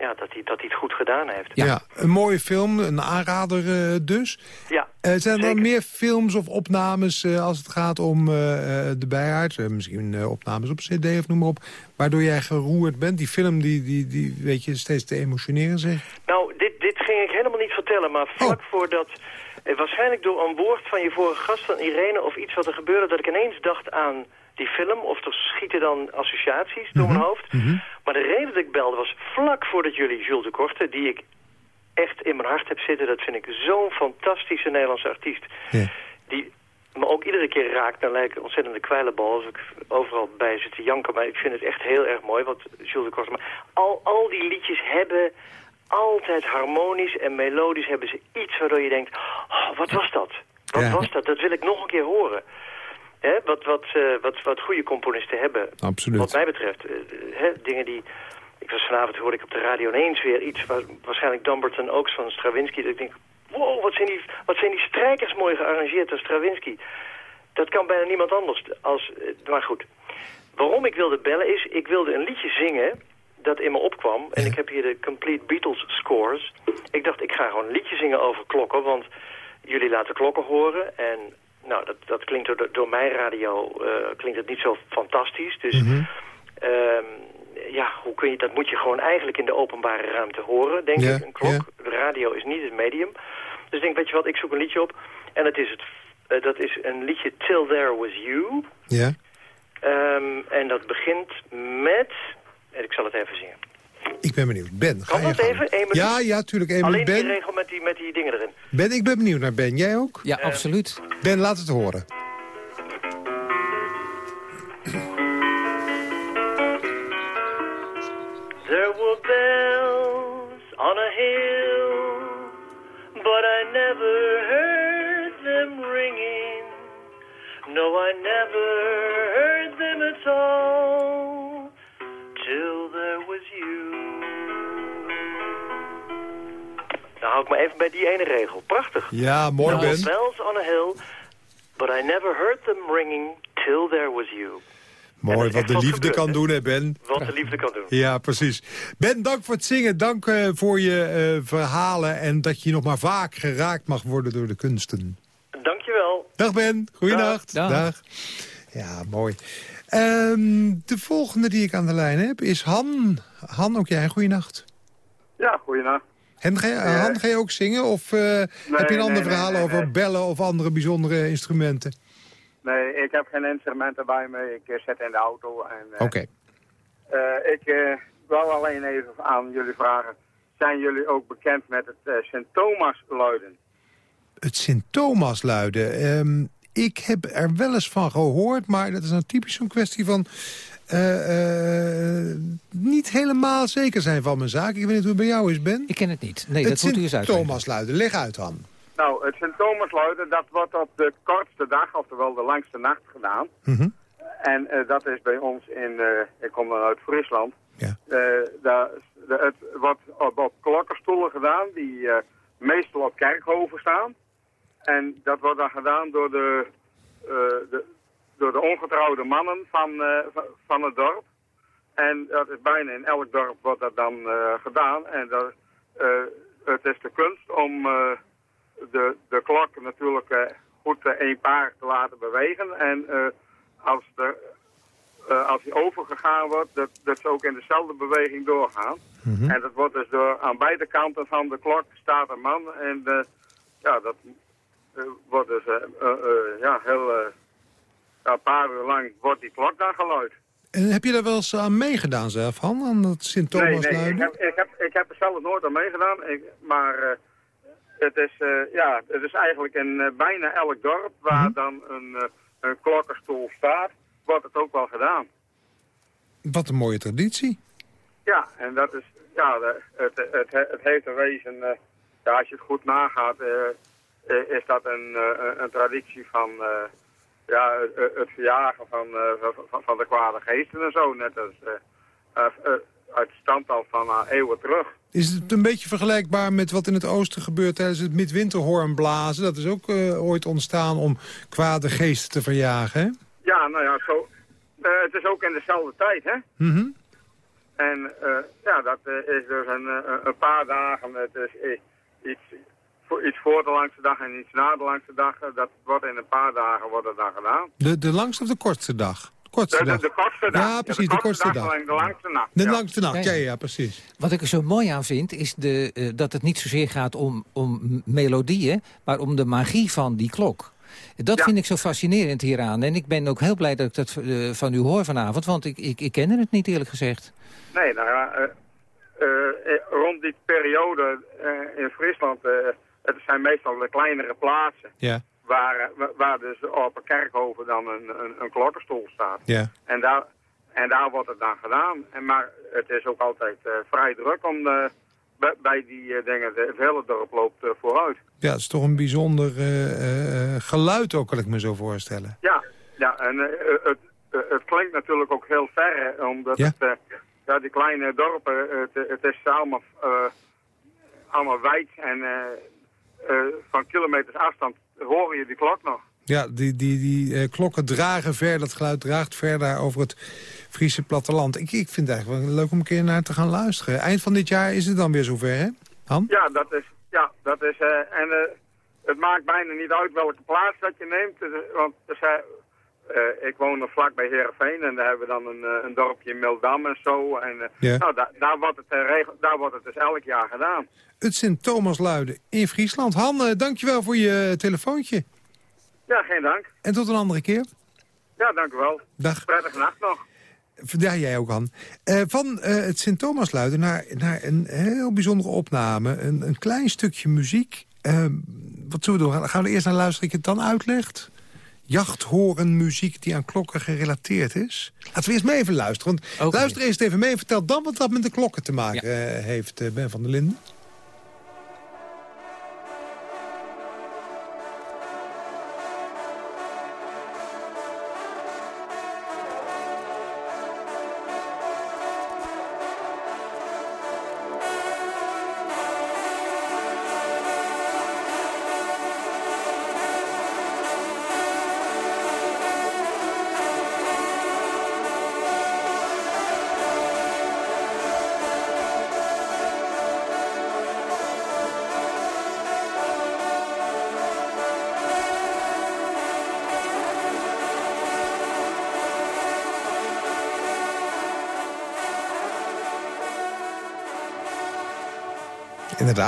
ja, dat hij, dat hij het goed gedaan heeft. Ja, ja een mooie film, een aanrader uh, dus. Ja, uh, Zijn er dan meer films of opnames uh, als het gaat om de bijaard? misschien opnames op cd of noem maar op. Waardoor jij geroerd bent? Die film die, die, die weet je, steeds te emotioneren zeg. Nou, dit, dit ging ik helemaal niet vertellen. Maar vlak oh. voordat... waarschijnlijk door een woord van je vorige gast, van Irene... of iets wat er gebeurde, dat ik ineens dacht aan die film. Of er schieten dan associaties door Mhm. mijn hoofd. Mm -hmm. Maar de reden dat ik belde was vlak voordat jullie Jules de Korte... die ik echt in mijn hart heb zitten. Dat vind ik zo'n fantastische Nederlandse artiest. Yeah. Die me ook iedere keer raakt. Dan lijkt een ontzettende kwijlenbal als ik overal bij zit te janken. Maar ik vind het echt heel erg mooi, wat Jules de Korte... Maar al, al die liedjes hebben altijd harmonisch en melodisch hebben ze iets waardoor je denkt... Oh, wat was dat? Wat Ja. was dat? Dat wil ik nog een keer horen. Hè, wat, wat, uh, wat, wat goede componisten hebben. Absoluut. Wat mij betreft. Uh, hè, dingen die... Ik was vanavond, hoorde ik op de radio ineens weer iets... Waar, waarschijnlijk Dumbarton Oaks van Stravinsky. Dat ik denk, wow, wat zijn, die, wat zijn die strijkers mooi gearrangeerd door Stravinsky. Dat kan bijna niemand anders. Als, uh, maar goed. Waarom ik wilde bellen is... Ik wilde een liedje zingen dat in me opkwam. En ik heb hier de Complete Beatles scores. Ik dacht, ik ga gewoon een liedje zingen over klokken. Want jullie laten klokken horen. En nou, dat, dat klinkt door, door mijn radio uh, klinkt het niet zo fantastisch. Dus mm -hmm. ja, hoe kun je, dat moet je gewoon eigenlijk in de openbare ruimte horen, denk ik. Een klok. De radio is niet het medium. Dus ik denk, weet je wat, ik zoek een liedje op. En het is het, uh, dat is een liedje Till There Was You. Ja. Um, en dat begint met... Ik zal het even zingen. Ik ben benieuwd. Ben, ga Kan je dat gang. even? Eén minuut? Ja, ja, tuurlijk. Één Alleen minuut. die Ben, regel met die, met die dingen erin. ben, ik ben benieuwd naar Ben. Jij ook? Ja, absoluut. Ben, laat het horen. There were bells on a hill, but I never heard them ringing. No, I never hou ik maar even bij die ene regel. Prachtig. Ja, mooi Ben. bells on a hill, but I never heard them ringing till there was you. Mooi, wat de liefde kan doen, hè Ben? Wat de liefde kan doen. Ja, precies. Ben, dank voor het zingen. Dank uh, voor je uh, verhalen. En dat je nog maar vaak geraakt mag worden door de kunsten. Dankjewel. Dag Ben, goeienacht. Dag. Dag. Ja, mooi. Um, de volgende die ik aan de lijn heb is Han. Han, ook jij, goeienacht. Ja, goeienacht. En ga je, Han, ga je ook zingen? Of uh, nee, heb je een ander nee, verhaal nee, over bellen of andere bijzondere instrumenten? Nee, ik heb geen instrumenten bij me. Ik uh, zit in de auto. en. Oké. Okay. Uh, ik wil alleen even aan jullie vragen. Zijn jullie ook bekend met het uh, Sint-Thomas-luiden? Het Sint-Thomas-luiden? Um, ik heb er wel eens van gehoord, maar dat is nou typisch zo'n kwestie van... Uh, niet helemaal zeker zijn van mijn zaak. Ik weet niet hoe het bij jou is, Ben. Ik ken het niet. Nee, het dat moet u eens uit. Thomas Luiden, leg uit dan. Nou, het Sint-Thomasluiden, dat wordt op de kortste dag, oftewel de langste nacht gedaan. Mhm. En eh, dat is bij ons in, eh, ik kom dan uit Friesland. Ja. Eh, daar- de, het wordt op, op klokkenstoelen gedaan die eh, meestal op kerkhoven staan. En dat wordt dan gedaan door de, eh, de, door de ongetrouwde mannen van, eh, van- van het dorp. En dat is bijna in elk dorp wordt dat dan eh, gedaan. En dat, eh, het is de kunst om de, de klok natuurlijk goed paar te laten bewegen. En als, de, als die overgegaan wordt, dat, dat ze ook in dezelfde beweging doorgaan. En dat wordt dus door aan beide kanten van de klok staat een man. En ja, dat wordt dus ja, heel een paar uur lang wordt die klok dan geluid. En heb je daar wel eens aan meegedaan zelf, Han, aan dat Nee, Sint-Thomas nee, ik heb, ik, heb, ik heb er zelf nooit aan meegedaan. Ik, maar eh, het, is, eh, ja, het is eigenlijk in eh, bijna elk dorp waar dan een, een klokkenstoel staat, wordt het ook wel gedaan. Wat een mooie traditie. Ja, en dat is, ja, het, het, het, heeft een wezen, ja, als je het goed nagaat, is dat een, een traditie van, ja, het, het verjagen van, eh, van, van de kwade geesten en zo, net als eh, eh, uit stand al van eeuwen terug. Is het een beetje vergelijkbaar met wat in het oosten gebeurt tijdens het midwinterhoornblazen? Dat is ook ooit ontstaan om kwade geesten te verjagen, hè? Ja, nou ja, zo, het is ook in dezelfde tijd, hè? Mhm. En ja, dat is dus een, een paar dagen. Het is iets, iets voor de langste dag en iets na de langste dag. Eh, Dat wordt in een paar dagen wordt het dan gedaan. De, de langste of de kortste dag? De kortste De, de, dag. de kortste dag. Ja, precies, de kortste dag. en de langste nacht. De ja. langste nacht, ja, Ja, precies. Wat ik er zo mooi aan vind, is de, eh, dat het niet zozeer gaat om, om melodieën... maar om de magie van die klok. Dat Ja. vind ik zo fascinerend hieraan. En ik ben ook heel blij dat ik dat eh, van u hoor vanavond... want ik, ik, ik ken het niet eerlijk gezegd. Nee, nou ja, eh, eh, eh, rond die periode eh, in Friesland, eh, het zijn meestal de kleinere plaatsen. Ja, Waar, eh, wa- waar dus op een kerkhoven dan een, een, een klokkenstoel staat. ja. En daar, en daar wordt het dan gedaan. En, maar het is ook altijd eh, vrij druk om de, bij, bij die eh, dingen. Het hele dorp loopt eh, vooruit. Ja, het is toch een bijzonder eh, eh, geluid ook, kan ik me zo voorstellen. Ja, ja en eh, het, eh, het klinkt natuurlijk ook heel ver. hè, Omdat Ja. het, eh, ja, die kleine dorpen, het, het is allemaal, eh, allemaal wijd. En eh, eh, van kilometers afstand hoor je die klok nog. Ja, die, die, die eh, klokken dragen ver, dat geluid draagt ver daar over het Friese platteland. Ik, ik vind het eigenlijk wel leuk om een keer naar te gaan luisteren. Eind van dit jaar is het dan weer zover, hè? Han? Ja, dat is, ja, dat is, eh, en eh, het maakt bijna niet uit welke plaats dat je neemt. Want er zijn, eh, ik woon er vlak bij Heerenveen en daar hebben we dan een, eh, een dorpje in Mildam en zo. En eh, Ja. nou, daar, daar, wordt het, regel, daar wordt het dus elk jaar gedaan. Het Sint-Thomasluiden in Friesland. Han, dankjewel voor je telefoontje. Ja, geen dank. En tot een andere keer. Ja, dank u wel. Dag. Prettige nacht nog. Ja, jij ook, Han. Van het Sint-Thomasluiden naar, naar een heel bijzondere opname. Een, een klein stukje muziek. Wat zullen we doen? Gaan we er eerst naar luisteren, ik het dan uitlegt? Jachthorenmuziek die aan klokken gerelateerd is. Laten we eerst maar even luisteren. Want luister eerst even mee en vertel dan wat dat met de klokken te maken eh, heeft, eh, Ben van der Linden.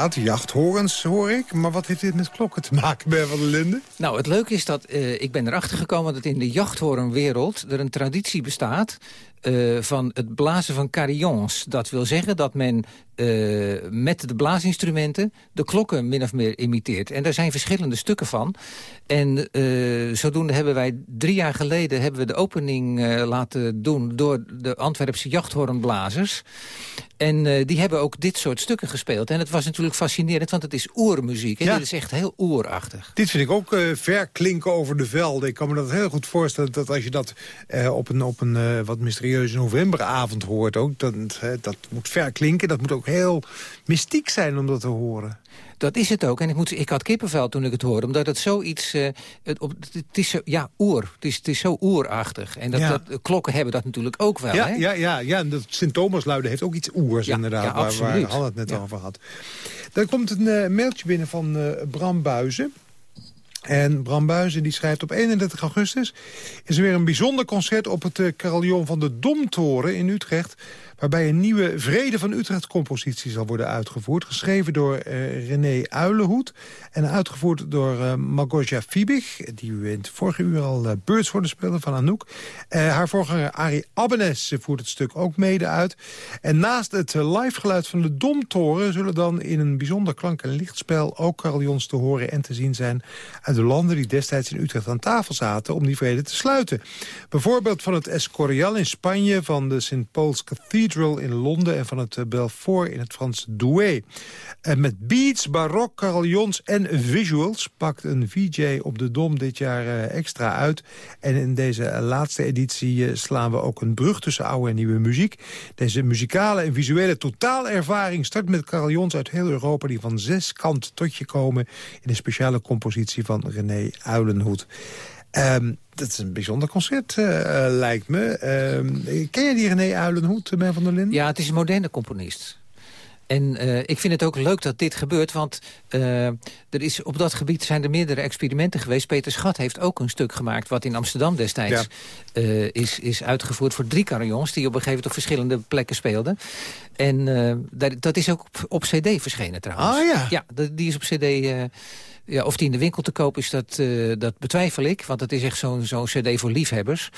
Inderdaad, jachthorens hoor ik. Maar wat heeft dit met klokken te maken, Ben van der Linden? Nou, het leuke is dat eh, ik ben erachter gekomen dat in de jachthorenwereld er een traditie bestaat eh, van het blazen van carillons. Dat wil zeggen dat men uh, met de blaasinstrumenten de klokken min of meer imiteert. En daar zijn verschillende stukken van. En uh, zodoende hebben wij drie jaar geleden hebben we de opening laten doen... door de Antwerpse jachthoornblazers. En die hebben ook dit soort stukken gespeeld. En het was natuurlijk fascinerend, want het is oermuziek. En ja. dit is echt heel oerachtig. Dit vind ik ook ver klinken over de velden. Ik kan me dat heel goed voorstellen dat als je dat op een, op een wat mysterieuze novemberavond hoort... Ook, dat, dat moet ver klinken, dat moet ook heel mystiek zijn om dat te horen. Dat is het ook. En ik, moet, ik had kippenvel toen ik het hoorde. Omdat het zoiets... Uh, het, op, het is zo, ja, oer. Het is, het is zo oerachtig. En dat, Ja. dat, klokken hebben dat natuurlijk ook wel. Ja, hè? ja, ja, ja, en dat Sint-Thomasluiden heeft ook iets oers Ja, inderdaad. ja, waar, waar absoluut. Han het net over had. Dan komt een eh, mailtje binnen van eh, Bram Buizen. En Bram Buizen die schrijft op 31 augustus... is er weer een bijzonder concert op het eh, carillon van de Domtoren in Utrecht... waarbij een nieuwe Vrede van Utrecht-compositie zal worden uitgevoerd. Geschreven door eh, René Uilenhoed en uitgevoerd door eh Magosia Fiebig... die u in het vorige uur al eh, beurts hoorde spelen van Anouk. Haar voorganger Arie Abbenes voert het stuk ook mede uit. En naast het live geluid van de Domtoren... zullen dan in een bijzonder klank- en lichtspel ook carillons te horen en te zien zijn... uit de landen die destijds in Utrecht aan tafel zaten om die vrede te sluiten. Bijvoorbeeld van het Escorial in Spanje, van de St. Paul's Cathedral in Londen... en van het eh, Belfort in het Franse Douai. En met beats, barok, carillons en visuals pakt een VJ op de Dom dit jaar eh, extra uit. En in deze eh, laatste editie slaan we ook een brug tussen oude en nieuwe muziek. Deze muzikale en visuele totaalervaring start met carillons uit heel Europa... die van zes kanten tot je komen in een speciale compositie van René Uilenhoed. Ehm, dat is een bijzonder concert, eh, eh, lijkt me. Ehm, ken je die René Uilenhoed, Ben van der Linden? Ja, het is een moderne componist. En eh, ik vind het ook leuk dat dit gebeurt, want eh, er is, op dat gebied zijn er meerdere experimenten geweest. Peter Schat heeft ook een stuk gemaakt wat in Amsterdam destijds eh, is, is uitgevoerd voor drie carillons... die op een gegeven moment op verschillende plekken speelden. En eh, dat, dat is ook op, op cd verschenen trouwens. Ah, ja. Ja, dat- die is op cd... ja, of die in de winkel te koop is, dat, eh, dat betwijfel ik. Want het is echt zo'n zo'n cd voor liefhebbers.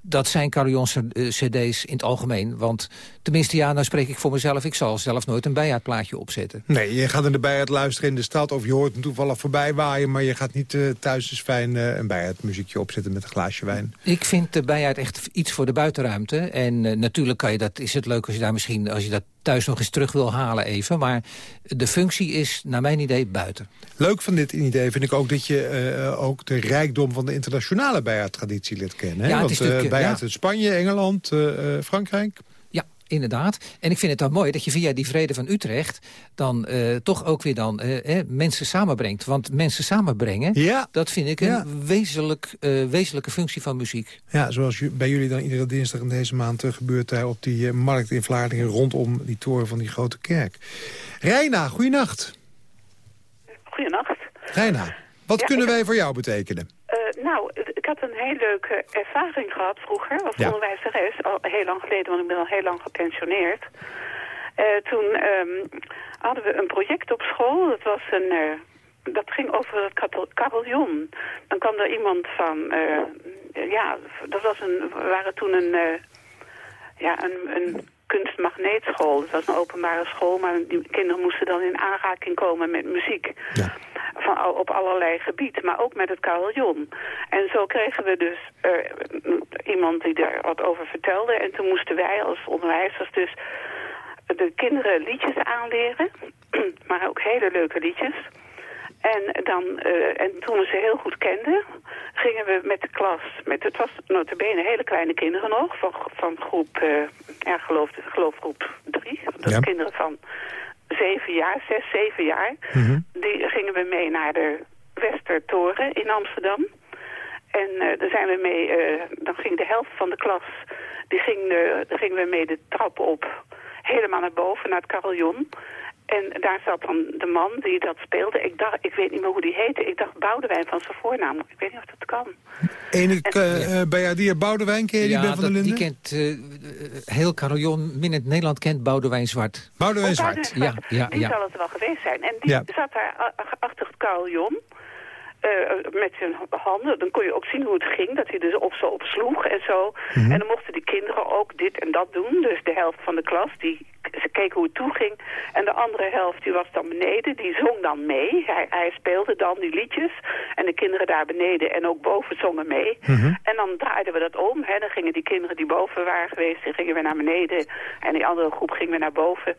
Dat zijn carillons eh, cd's in het algemeen. Want tenminste, ja, nou spreek ik voor mezelf. Ik zal zelf nooit een bijaardplaatje opzetten. Nee, je gaat in de bijaard luisteren in de stad... of je hoort hem toevallig voorbij waaien... maar je gaat niet eh, thuis eens fijn een bijaardmuziekje opzetten met een glaasje wijn. Ik vind de bijaard echt iets voor de buitenruimte. En natuurlijk kan je dat, is het leuk als je daar misschien als je dat thuis nog eens terug wil halen even. Maar de functie is naar mijn idee buiten. Leuk van dit idee vind ik ook dat je eh, ook de rijkdom van de internationale bijaardtraditie leert kennen. Hè? Ja, Want bijaard ja. uit Spanje, Engeland, eh, eh, Frankrijk. Inderdaad. En ik vind het dan mooi dat je via die vrede van Utrecht... dan eh, toch ook weer dan eh, eh, mensen samenbrengt. Want mensen samenbrengen, Ja. dat vind ik een Ja. wezenlijk, eh, wezenlijke functie van muziek. Ja, zoals bij jullie dan iedere dinsdag in deze maand gebeurt daar op die markt in Vlaardingen rondom die toren van die grote kerk. Reina, goeienacht. Goedenacht. Reina, wat Ja, kunnen ik- wij voor jou betekenen? Eh, nou, had een heel leuke ervaring gehad vroeger als Ja. onderwijzeres. Al heel lang geleden, want ik ben al heel lang gepensioneerd. Eh, toen ehm, hadden we een project op school. Dat, was een, eh, dat ging over het carillon. Dan kwam er iemand van... eh, ja, dat was een, we waren toen een, ja, een, een kunstmagneetschool. Het was een openbare school, maar die kinderen moesten dan in aanraking komen met muziek. Van, op allerlei gebied, maar ook met het carillon. En zo kregen we dus eh, iemand die daar wat over vertelde. En toen moesten wij als onderwijzers dus de kinderen liedjes aanleren. maar ook hele leuke liedjes. En, dan, eh, en toen we ze heel goed kenden, gingen we met de klas... Met, het was notabene hele kleine kinderen nog, van, van groep, eh ja, geloof, geloof groep drie. Ja. kinderen van zeven jaar, zes, zeven jaar. Die gingen we mee naar de Westertoren in Amsterdam. En eh, daar zijn we mee, eh, dan ging de helft van de klas, die ging de, daar gingen we mee de trap op, helemaal naar boven, naar het carillon. En daar zat dan de man die dat speelde. Ik, dacht, ik weet niet meer hoe die heette. Ik dacht Boudewijn van zijn voornaam. Ik weet niet of dat kan. Ene uh, Bijaardier Boudewijn, ken je die, ja, Ben van der dat- Linden? die kent eh, heel carillon, min het Nederland kent Boudewijn Zwart. Boudewijn Oh, Zwart. Boudewijn Ja, ja, Die ja. zal het wel geweest zijn. En die Ja. zat daar achter het carillon. eh, met zijn handen. Dan kon je ook zien hoe het ging, dat hij dus op zo op sloeg en zo. Mhm. En dan mochten die kinderen ook dit en dat doen. Dus de helft van de klas, die ze keken hoe het toeging. En de andere helft, die was dan beneden, die zong dan mee. Hij, hij speelde dan die liedjes. En de kinderen daar beneden en ook boven zongen mee. En dan draaiden we dat om. Hè. Dan gingen die kinderen die boven waren geweest, die gingen weer naar beneden. En die andere groep ging weer naar boven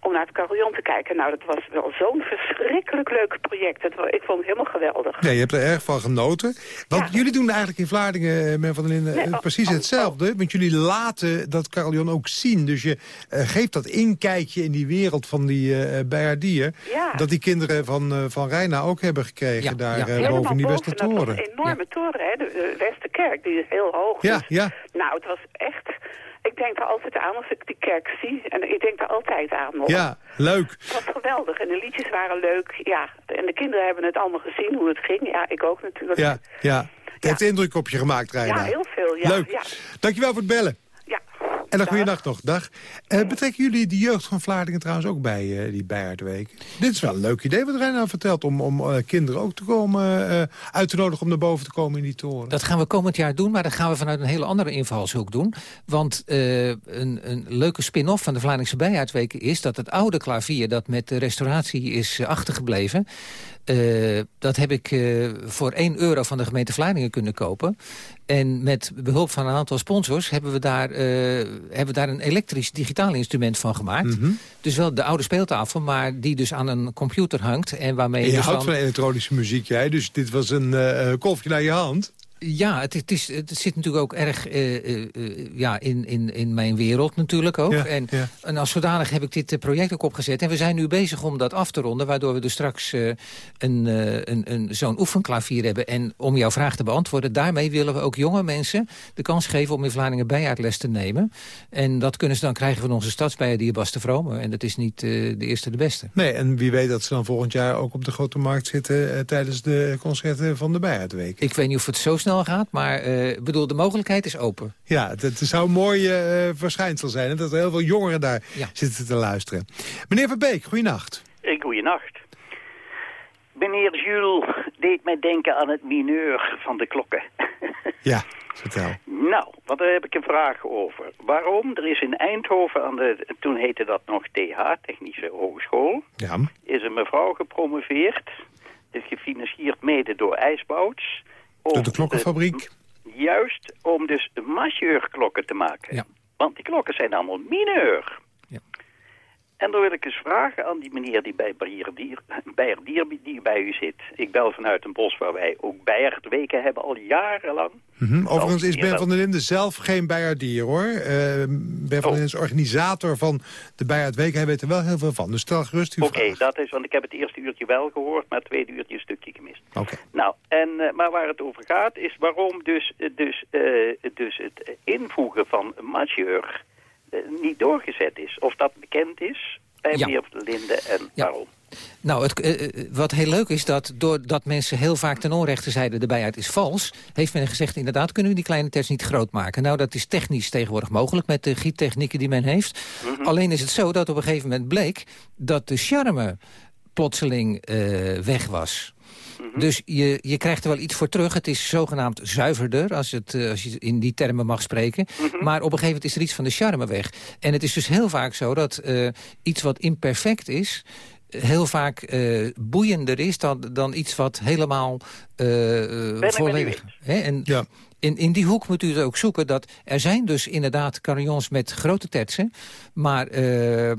om naar het carillon te kijken. Nou, dat was wel zo'n verschrikkelijk leuk project. Wa- ik vond het helemaal geweldig. Nee, je hebt er erg van genoten. Want jullie doen eigenlijk in Vlaardingen, eh, meneer Van der Linden, Nee, eh, oh, precies hetzelfde. Want jullie laten dat carillon ook zien. Dus je eh, geeft dat inkijkje in die wereld van die eh. Ja. Dat die kinderen van, eh, van Rijna ook hebben gekregen daar eh, boven in die Westertoren. een enorme toren, hè? De, de Westerkerk, die is heel hoog. Ja, Dus, ja. Nou, het was echt... Ik denk er altijd aan als ik die kerk zie. En ik denk er altijd aan nog. Ja, leuk. Het was geweldig. En de liedjes waren leuk. Ja, en de kinderen hebben het allemaal gezien, hoe het ging. Ja, ik ook natuurlijk. Ja, ja. Het heeft indruk op je gemaakt, Rijna. Ja, heel veel. Ja, Leuk. Ja. Dankjewel voor het bellen. En dan goeienacht nog. Dag. Eh, betrekken jullie de jeugd van Vlaardingen trouwens ook bij eh, die Bijaardweek? Dit is wel een leuk idee wat Reina vertelt... om, om eh, kinderen ook te komen, eh, uit te nodigen om naar boven te komen in die toren. Dat gaan we komend jaar doen, maar dat gaan we vanuit een hele andere invalshoek doen. Want eh, een, een leuke spin-off van de Vlaamse Bijaardweken is... dat het oude klavier dat met de restauratie is achtergebleven... eh, dat heb ik eh, voor 1 euro van de gemeente Vlaardingen kunnen kopen. En met behulp van een aantal sponsors hebben we daar, eh, hebben we daar een elektrisch digitaal instrument van gemaakt. Mhm. Dus wel de oude speeltafel, maar die dus aan een computer hangt. En waarmee En je dus houdt dan- van elektronische muziek, jij. Dus dit was een kolfje naar je hand. Ja, het, het, is, het zit natuurlijk ook erg eh, eh, eh, ja, in, in, in mijn wereld natuurlijk ook. Ja, en, ja. en als zodanig heb ik dit project ook opgezet. En we zijn nu bezig om dat af te ronden... waardoor we dus straks een, een, een, zo'n oefenklavier hebben. En om jouw vraag te beantwoorden... daarmee willen we ook jonge mensen de kans geven... om in Vlaardingen bijaardles te nemen. En dat kunnen ze dan krijgen van onze stadsbijaardier Bas de Vrome. En dat is niet de eerste de beste. Nee, en wie weet dat ze dan volgend jaar ook op de Grote Markt zitten... tijdens de concerten van de Bijaardweek. Ik weet niet of het zo snel gaat, maar eh, bedoel, de mogelijkheid is open. Ja, het, het zou een mooi eh, verschijnsel zijn. Dat er heel veel jongeren daar zitten te luisteren. Meneer Verbeek, goeienacht. Goeienacht. Meneer Jules deed mij denken aan het mineur van de klokken. Ja, vertel. Nou, want daar heb ik een vraag over. Waarom? Er is in Eindhoven, aan de, toen heette dat nog TH, Technische Hogeschool, Ja. is een mevrouw gepromoveerd, is gefinancierd mede door IJsbouts. Om de klokkenfabriek. de- juist om dus macheurklokken te maken. Ja. Want die klokken zijn allemaal mineur. En dan wil ik eens vragen aan die meneer die bij Bijerdier, Bijerdier die bij u zit. Ik bel vanuit een bos waar wij ook Bijaardweken hebben al jarenlang. Mhm. Overigens is Oh, Ben van der Linden zelf geen bijaardier, hoor. Eh, ben van der Linden is organisator van de Bijaardweek. Hij weet er wel heel veel van. Dus stel gerust uw Oké, vraag. dat is, want ik heb het eerste uurtje wel gehoord, maar het tweede uurtje een stukje gemist. Oké. Nou, en, eh, maar waar het over gaat is waarom dus, eh, dus, dus het invoegen van Majeur niet doorgezet is. Of dat bekend is bij Ja. Van der Linden en waarom. Nou, het, eh, eh, wat heel leuk is, dat doordat mensen heel vaak ten onrechte zeiden... de bijaard is vals, heeft men gezegd... inderdaad kunnen we die kleine test niet groot maken. Nou, dat is technisch tegenwoordig mogelijk met de giettechnieken die men heeft. Alleen is het zo dat op een gegeven moment bleek... dat de charme plotseling eh, weg was. Dus je, je krijgt er wel iets voor terug. Het is zogenaamd zuiverder, als, het, eh, als je in die termen mag spreken. Maar op een gegeven moment is er iets van de charme weg. En het is dus heel vaak zo dat eh, iets wat imperfect is heel vaak eh, boeiender is dan, dan iets wat helemaal eh, eh, met u volledig... Hè? En in, in die hoek moet u het ook zoeken. Dat er zijn dus inderdaad carillons met grote tertsen. Maar eh,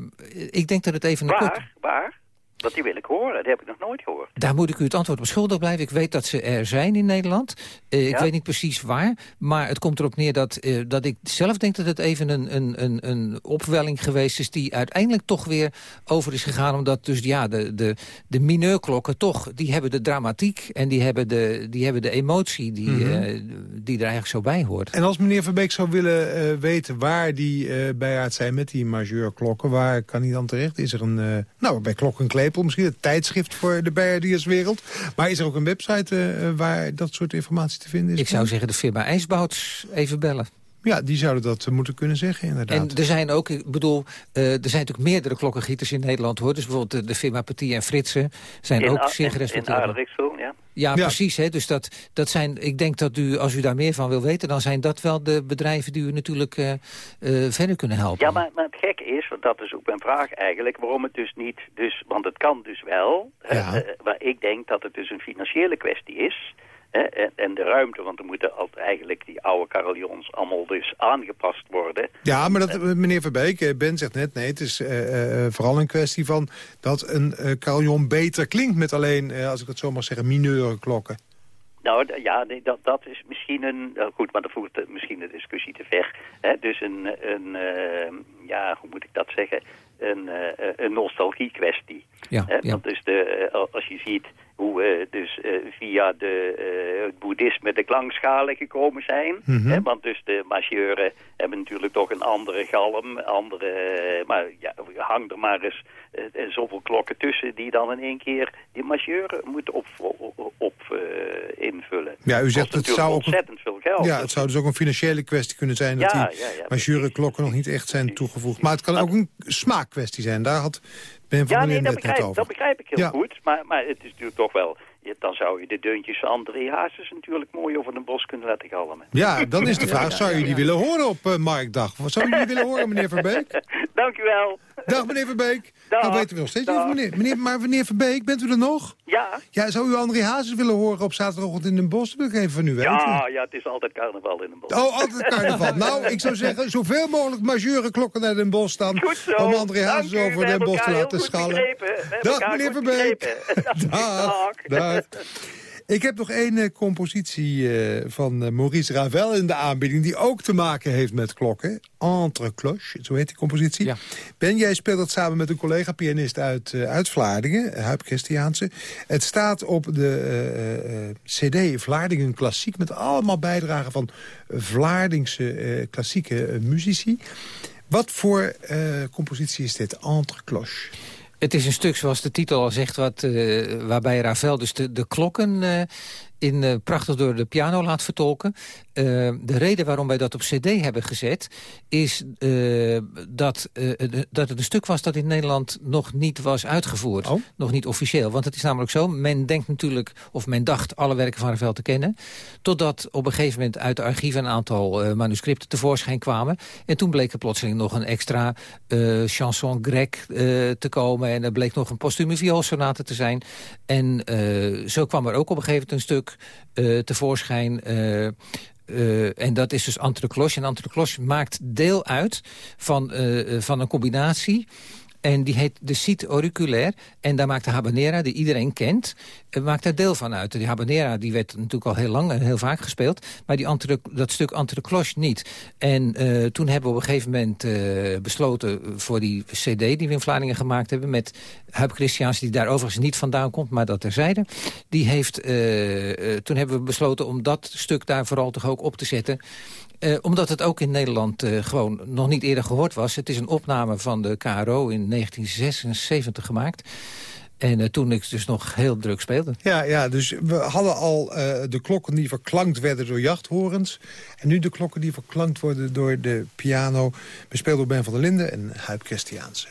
ik denk dat het even... een kort- Waar? Dat die wil ik horen, dat heb ik nog nooit gehoord. daar moet ik u het antwoord op schuldig blijven. Ik weet dat ze er zijn in Nederland. Eh, Ik Ja? weet niet precies waar. Maar het komt erop neer dat, eh, dat ik zelf denk dat het even een, een, een, een opwelling geweest is... die uiteindelijk toch weer over is gegaan. Omdat dus ja, de, de, de mineurklokken toch, die hebben de dramatiek... en die hebben de, die hebben de emotie die, Mhm. eh, die er eigenlijk zo bij hoort. En als meneer Verbeek zou willen eh, weten waar die eh bijaard zijn met die majeurklokken... waar kan hij dan terecht? Is er een, eh, nou, bij Klok en Klepel misschien, een tijdschrift voor de bijaardierswereld. Maar is er ook een website eh, waar dat soort informatie te vinden is? Ik zou zeggen de firma IJsbouts even bellen. Ja, die zouden dat moeten kunnen zeggen, inderdaad. En er zijn ook, ik bedoel, er zijn natuurlijk meerdere klokkengieters in Nederland, hoor. Dus bijvoorbeeld de, de firma Petit en Fritsen zijn in, ook zeer gerespecteerd. In ja. Ja, precies. Hè? Dus dat, dat zijn, ik denk dat u, als u daar meer van wil weten... dan zijn dat wel de bedrijven die u natuurlijk uh, uh, verder kunnen helpen. Ja, maar, maar het gekke is, want dat is ook mijn vraag eigenlijk... waarom het dus niet, dus, want het kan dus wel... Ja. Uh, maar ik denk dat het dus een financiële kwestie is... En, en, de ruimte, want er moeten altijd eigenlijk die oude carillons allemaal dus aangepast worden. Ja, maar dat, meneer Verbeek, Ben zegt net, nee, het is uh, uh, vooral een kwestie van dat een uh, carillon beter klinkt met alleen, als ik het zo mag zeggen, mineure klokken. Nou ja, nee, dat, dat is misschien een... Nou goed, maar dat voert misschien de discussie te ver. Hè? Dus een, een ja, hoe moet ik dat zeggen? Een, een nostalgie kwestie. Ja, ja. Dat is de, als je ziet hoe we dus uh, via de, uh, het boeddhisme de klankschalen gekomen zijn. Mm -hmm. hè, want dus de marcheuren hebben natuurlijk toch een andere galm. Andere, maar ja, hang er maar eens zoveel klokken tussen die dan in één keer die marcheuren moeten op, op invullen. Ja, u zegt het zou ontzettend veel geld. Ja, het zou dus ook een financiële kwestie kunnen zijn... dat ja, die ja, ja, marcheurenklokken nog niet echt zijn toegevoegd. Maar het kan ook een smaakkwestie zijn. Daar had ben ja, nee, dat begrijp, dat begrijp ik heel ja. goed. Maar, maar het is natuurlijk toch wel... Dan zou je de deuntjes van André Hazes natuurlijk mooi over een bos kunnen laten galmen. Ja, dan is de vraag, zou je die willen horen op uh, Marktdag? Zou je die willen horen, meneer Verbeek? Dank u wel. Dag, meneer Verbeek. Dag. Nou weten we nog steeds meneer. meneer. Maar meneer Verbeek, bent u er nog? Ja. Ja, zou u André Hazes willen horen op zaterdagochtend in Den Bosch? Dat wil ik even van u weten. Ja, ja, het is altijd carnaval in Den Bosch. Oh, altijd carnaval. nou, ik zou zeggen, zoveel mogelijk majeure klokken naar Den Bosch staan. Goed zo. Om André Hazes over Den Bosch te laten schalen. Dag, meneer Verbeek. Dag. Dag. Ik heb nog één uh, compositie uh, van uh, Maurice Ravel in de aanbieding... die ook te maken heeft met klokken. Entre cloche, zo heet die compositie. Ja. Ben, jij speelt dat samen met een collega-pianist uit, uit Vlaardingen, Huip Christiaanse. Het staat op de cd Vlaardingen Klassiek... met allemaal bijdragen van Vlaardingse klassieke muzici. Wat voor compositie is dit, Entre cloche? Het is een stuk, zoals de titel al zegt, wat, uh, waarbij Ravel dus de, de klokken uh, in, uh, prachtig door de piano laat vertolken. Uh, de reden waarom wij dat op cd hebben gezet... is uh, dat, dat het een stuk was dat in Nederland nog niet was uitgevoerd. Oh. Nog niet officieel. Want het is namelijk zo, men denkt natuurlijk... of men dacht alle werken van Ravel te kennen... totdat op een gegeven moment uit de archieven... een aantal manuscripten tevoorschijn kwamen. En toen bleek er plotseling nog een extra chanson grec te komen... en er bleek nog een postume vioolsonate te zijn. En zo kwam er ook op een gegeven moment een stuk uh, tevoorschijn... Uh, uh, en dat is dus Antrecloche. En Antrecloche maakt deel uit van, van een combinatie en die heet de Cite Auriculaire. En daar maakt de habanera, die iedereen kent, eh, maakt daar deel van uit. Die habanera die werd natuurlijk al heel lang en heel vaak gespeeld. Maar die dat stuk Entre Cloche niet. En uh, toen hebben we op een gegeven moment uh, besloten voor die cd die we in Vlaardingen gemaakt hebben... met Huib Christiaans, die daar overigens niet vandaan komt, maar dat terzijde. Die heeft, toen hebben we besloten om dat stuk daar vooral toch ook op te zetten... Uh, omdat het ook in Nederland uh, gewoon nog niet eerder gehoord was. Het is een opname van de KRO in 1976 gemaakt. En uh, toen ik dus nog heel druk speelde. Ja, ja dus we hadden al de klokken die verklankt werden door jachthorens. En nu de klokken die verklankt worden door de piano. Bespeeld door Ben van der Linden en Huib Christiaanse.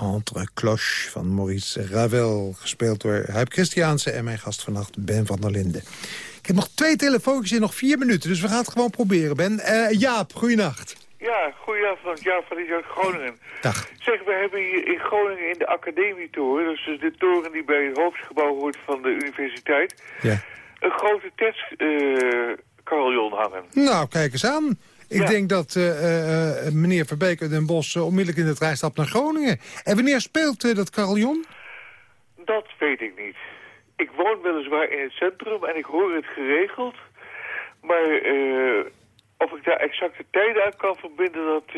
Entre Cloche van Maurice Ravel. Gespeeld door Huip Christiaanse en mijn gast vannacht Ben van der Linden. Ik heb nog twee telefoontjes in nog vier minuten, dus we gaan het gewoon proberen, Ben. Uh, Jaap, goeienacht. Ja, goedenavond. Jaap van uit Groningen. Dag. Zeg, we hebben hier in Groningen in de Academietoren... dus de toren die bij het hoofdgebouw hoort van de universiteit... Ja. een grote testcarillon uh, hangen. Nou, kijk eens aan. Ik denk dat uh, meneer Verbeek uit Den Bosch onmiddellijk in de trein stapt naar Groningen. En wanneer speelt dat carillon? Dat weet ik niet. Ik woon weliswaar in het centrum en ik hoor het geregeld. Maar of ik daar exacte tijden aan kan verbinden, dat,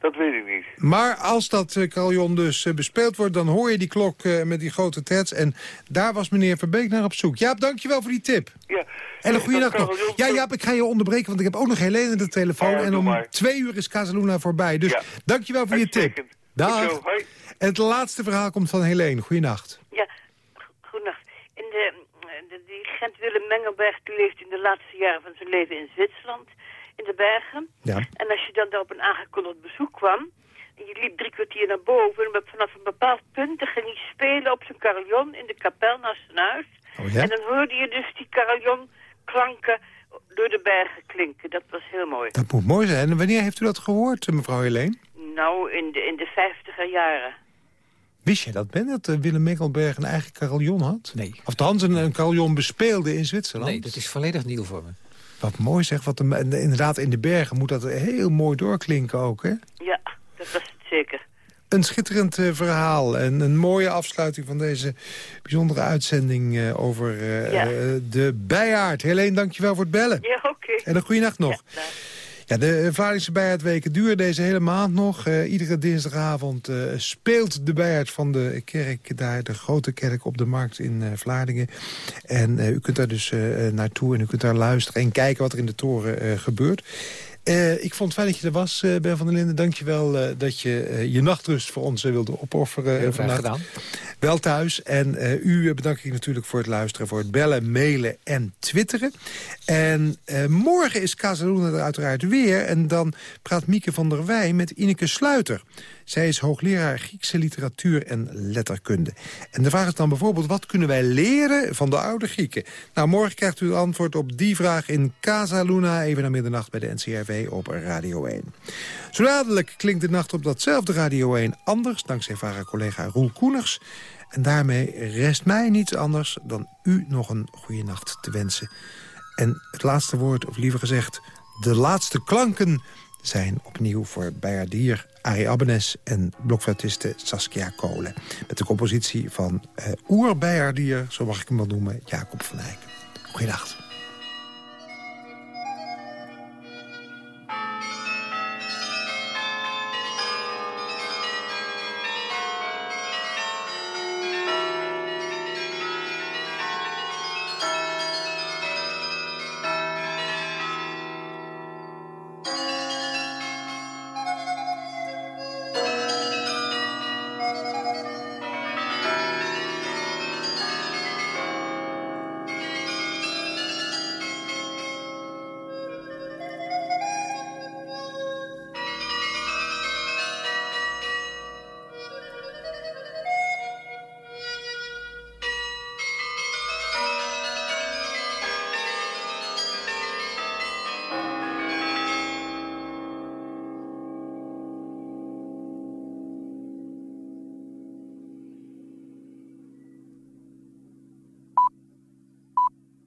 dat weet ik niet. Maar als dat uh, carillon dus bespeeld wordt, dan hoor je die klok met die grote trets. En daar was meneer Verbeek naar op zoek. Jaap, dankjewel voor die tip. Ja. En een goede nacht nog. Ja, Jaap, ik ga je onderbreken, want ik heb ook nog Helene in de telefoon. en om twee uur is Casaluna voorbij. Dus ja. dankjewel voor je tip. Dag. En het laatste verhaal komt van Helene. Goeienacht. Ja, goedenacht. In de, de, die Gent Willem Mengelberg die leeft in de laatste jaren van zijn leven in Zwitserland, in de bergen. Ja. En als je dan daar op een aangekondigd bezoek kwam, en je liep drie kwartier naar boven, en vanaf een bepaald punt ging hij spelen op zijn carillon in de kapel naast zijn huis. Oh, ja? En dan hoorde je dus die carillon klanken door de bergen klinken. Dat was heel mooi. Dat moet mooi zijn. En wanneer heeft u dat gehoord, mevrouw Helene? Nou, in de, in de vijftiger jaren. Wist je dat, Ben, dat uh, Willem Mikkelberg een eigen carillon had? Nee. Of althans een, een carillon bespeelde in Zwitserland? Nee, dat is volledig nieuw voor me. Wat mooi zeg, wat de, inderdaad in de bergen moet dat heel mooi doorklinken ook, hè? Ja, dat was het zeker. Een schitterend uh, verhaal en een mooie afsluiting van deze bijzondere uitzending uh, over uh, ja. de bijaard. Helene, dankjewel voor het bellen. Ja, oké. Okay. En een goede nacht nog. Ja, ja, de Vlaardingse bijaardweken duren deze hele maand nog. iedere dinsdagavond speelt de bijaard van de kerk daar, de grote kerk op de markt in Vlaardingen. En u kunt daar dus naartoe en u kunt daar luisteren en kijken wat er in de toren gebeurt. Uh, ik vond het fijn dat je er was, uh, Ben van der Linden. Dank je wel uh, dat je je nachtrust voor ons wilde opofferen. Heel graag gedaan. Wel thuis. En u bedank ik natuurlijk voor het luisteren, voor het bellen, mailen en twitteren. En morgen is Casaluna er uiteraard weer. En dan praat Mieke van der Wij met Ineke Sluiter. Zij is hoogleraar Griekse literatuur en letterkunde. En de vraag is dan bijvoorbeeld, wat kunnen wij leren van de oude Grieken? Nou, morgen krijgt u het antwoord op die vraag in Casa Luna... even na middernacht bij de NCRV op Radio 1. Zo dadelijk klinkt de nacht op datzelfde Radio 1 anders... dankzij vara-collega Roel Koeners. En daarmee rest mij niets anders dan u nog een goede nacht te wensen. En het laatste woord, of liever gezegd, de laatste klanken zijn opnieuw voor Bayardier, Arie Abbenes en blokfluitiste Saskia Kolen. Met de compositie van uh, oer-Bayardier, zo mag ik hem wel noemen, Jacob van Eyck. Goeiedag.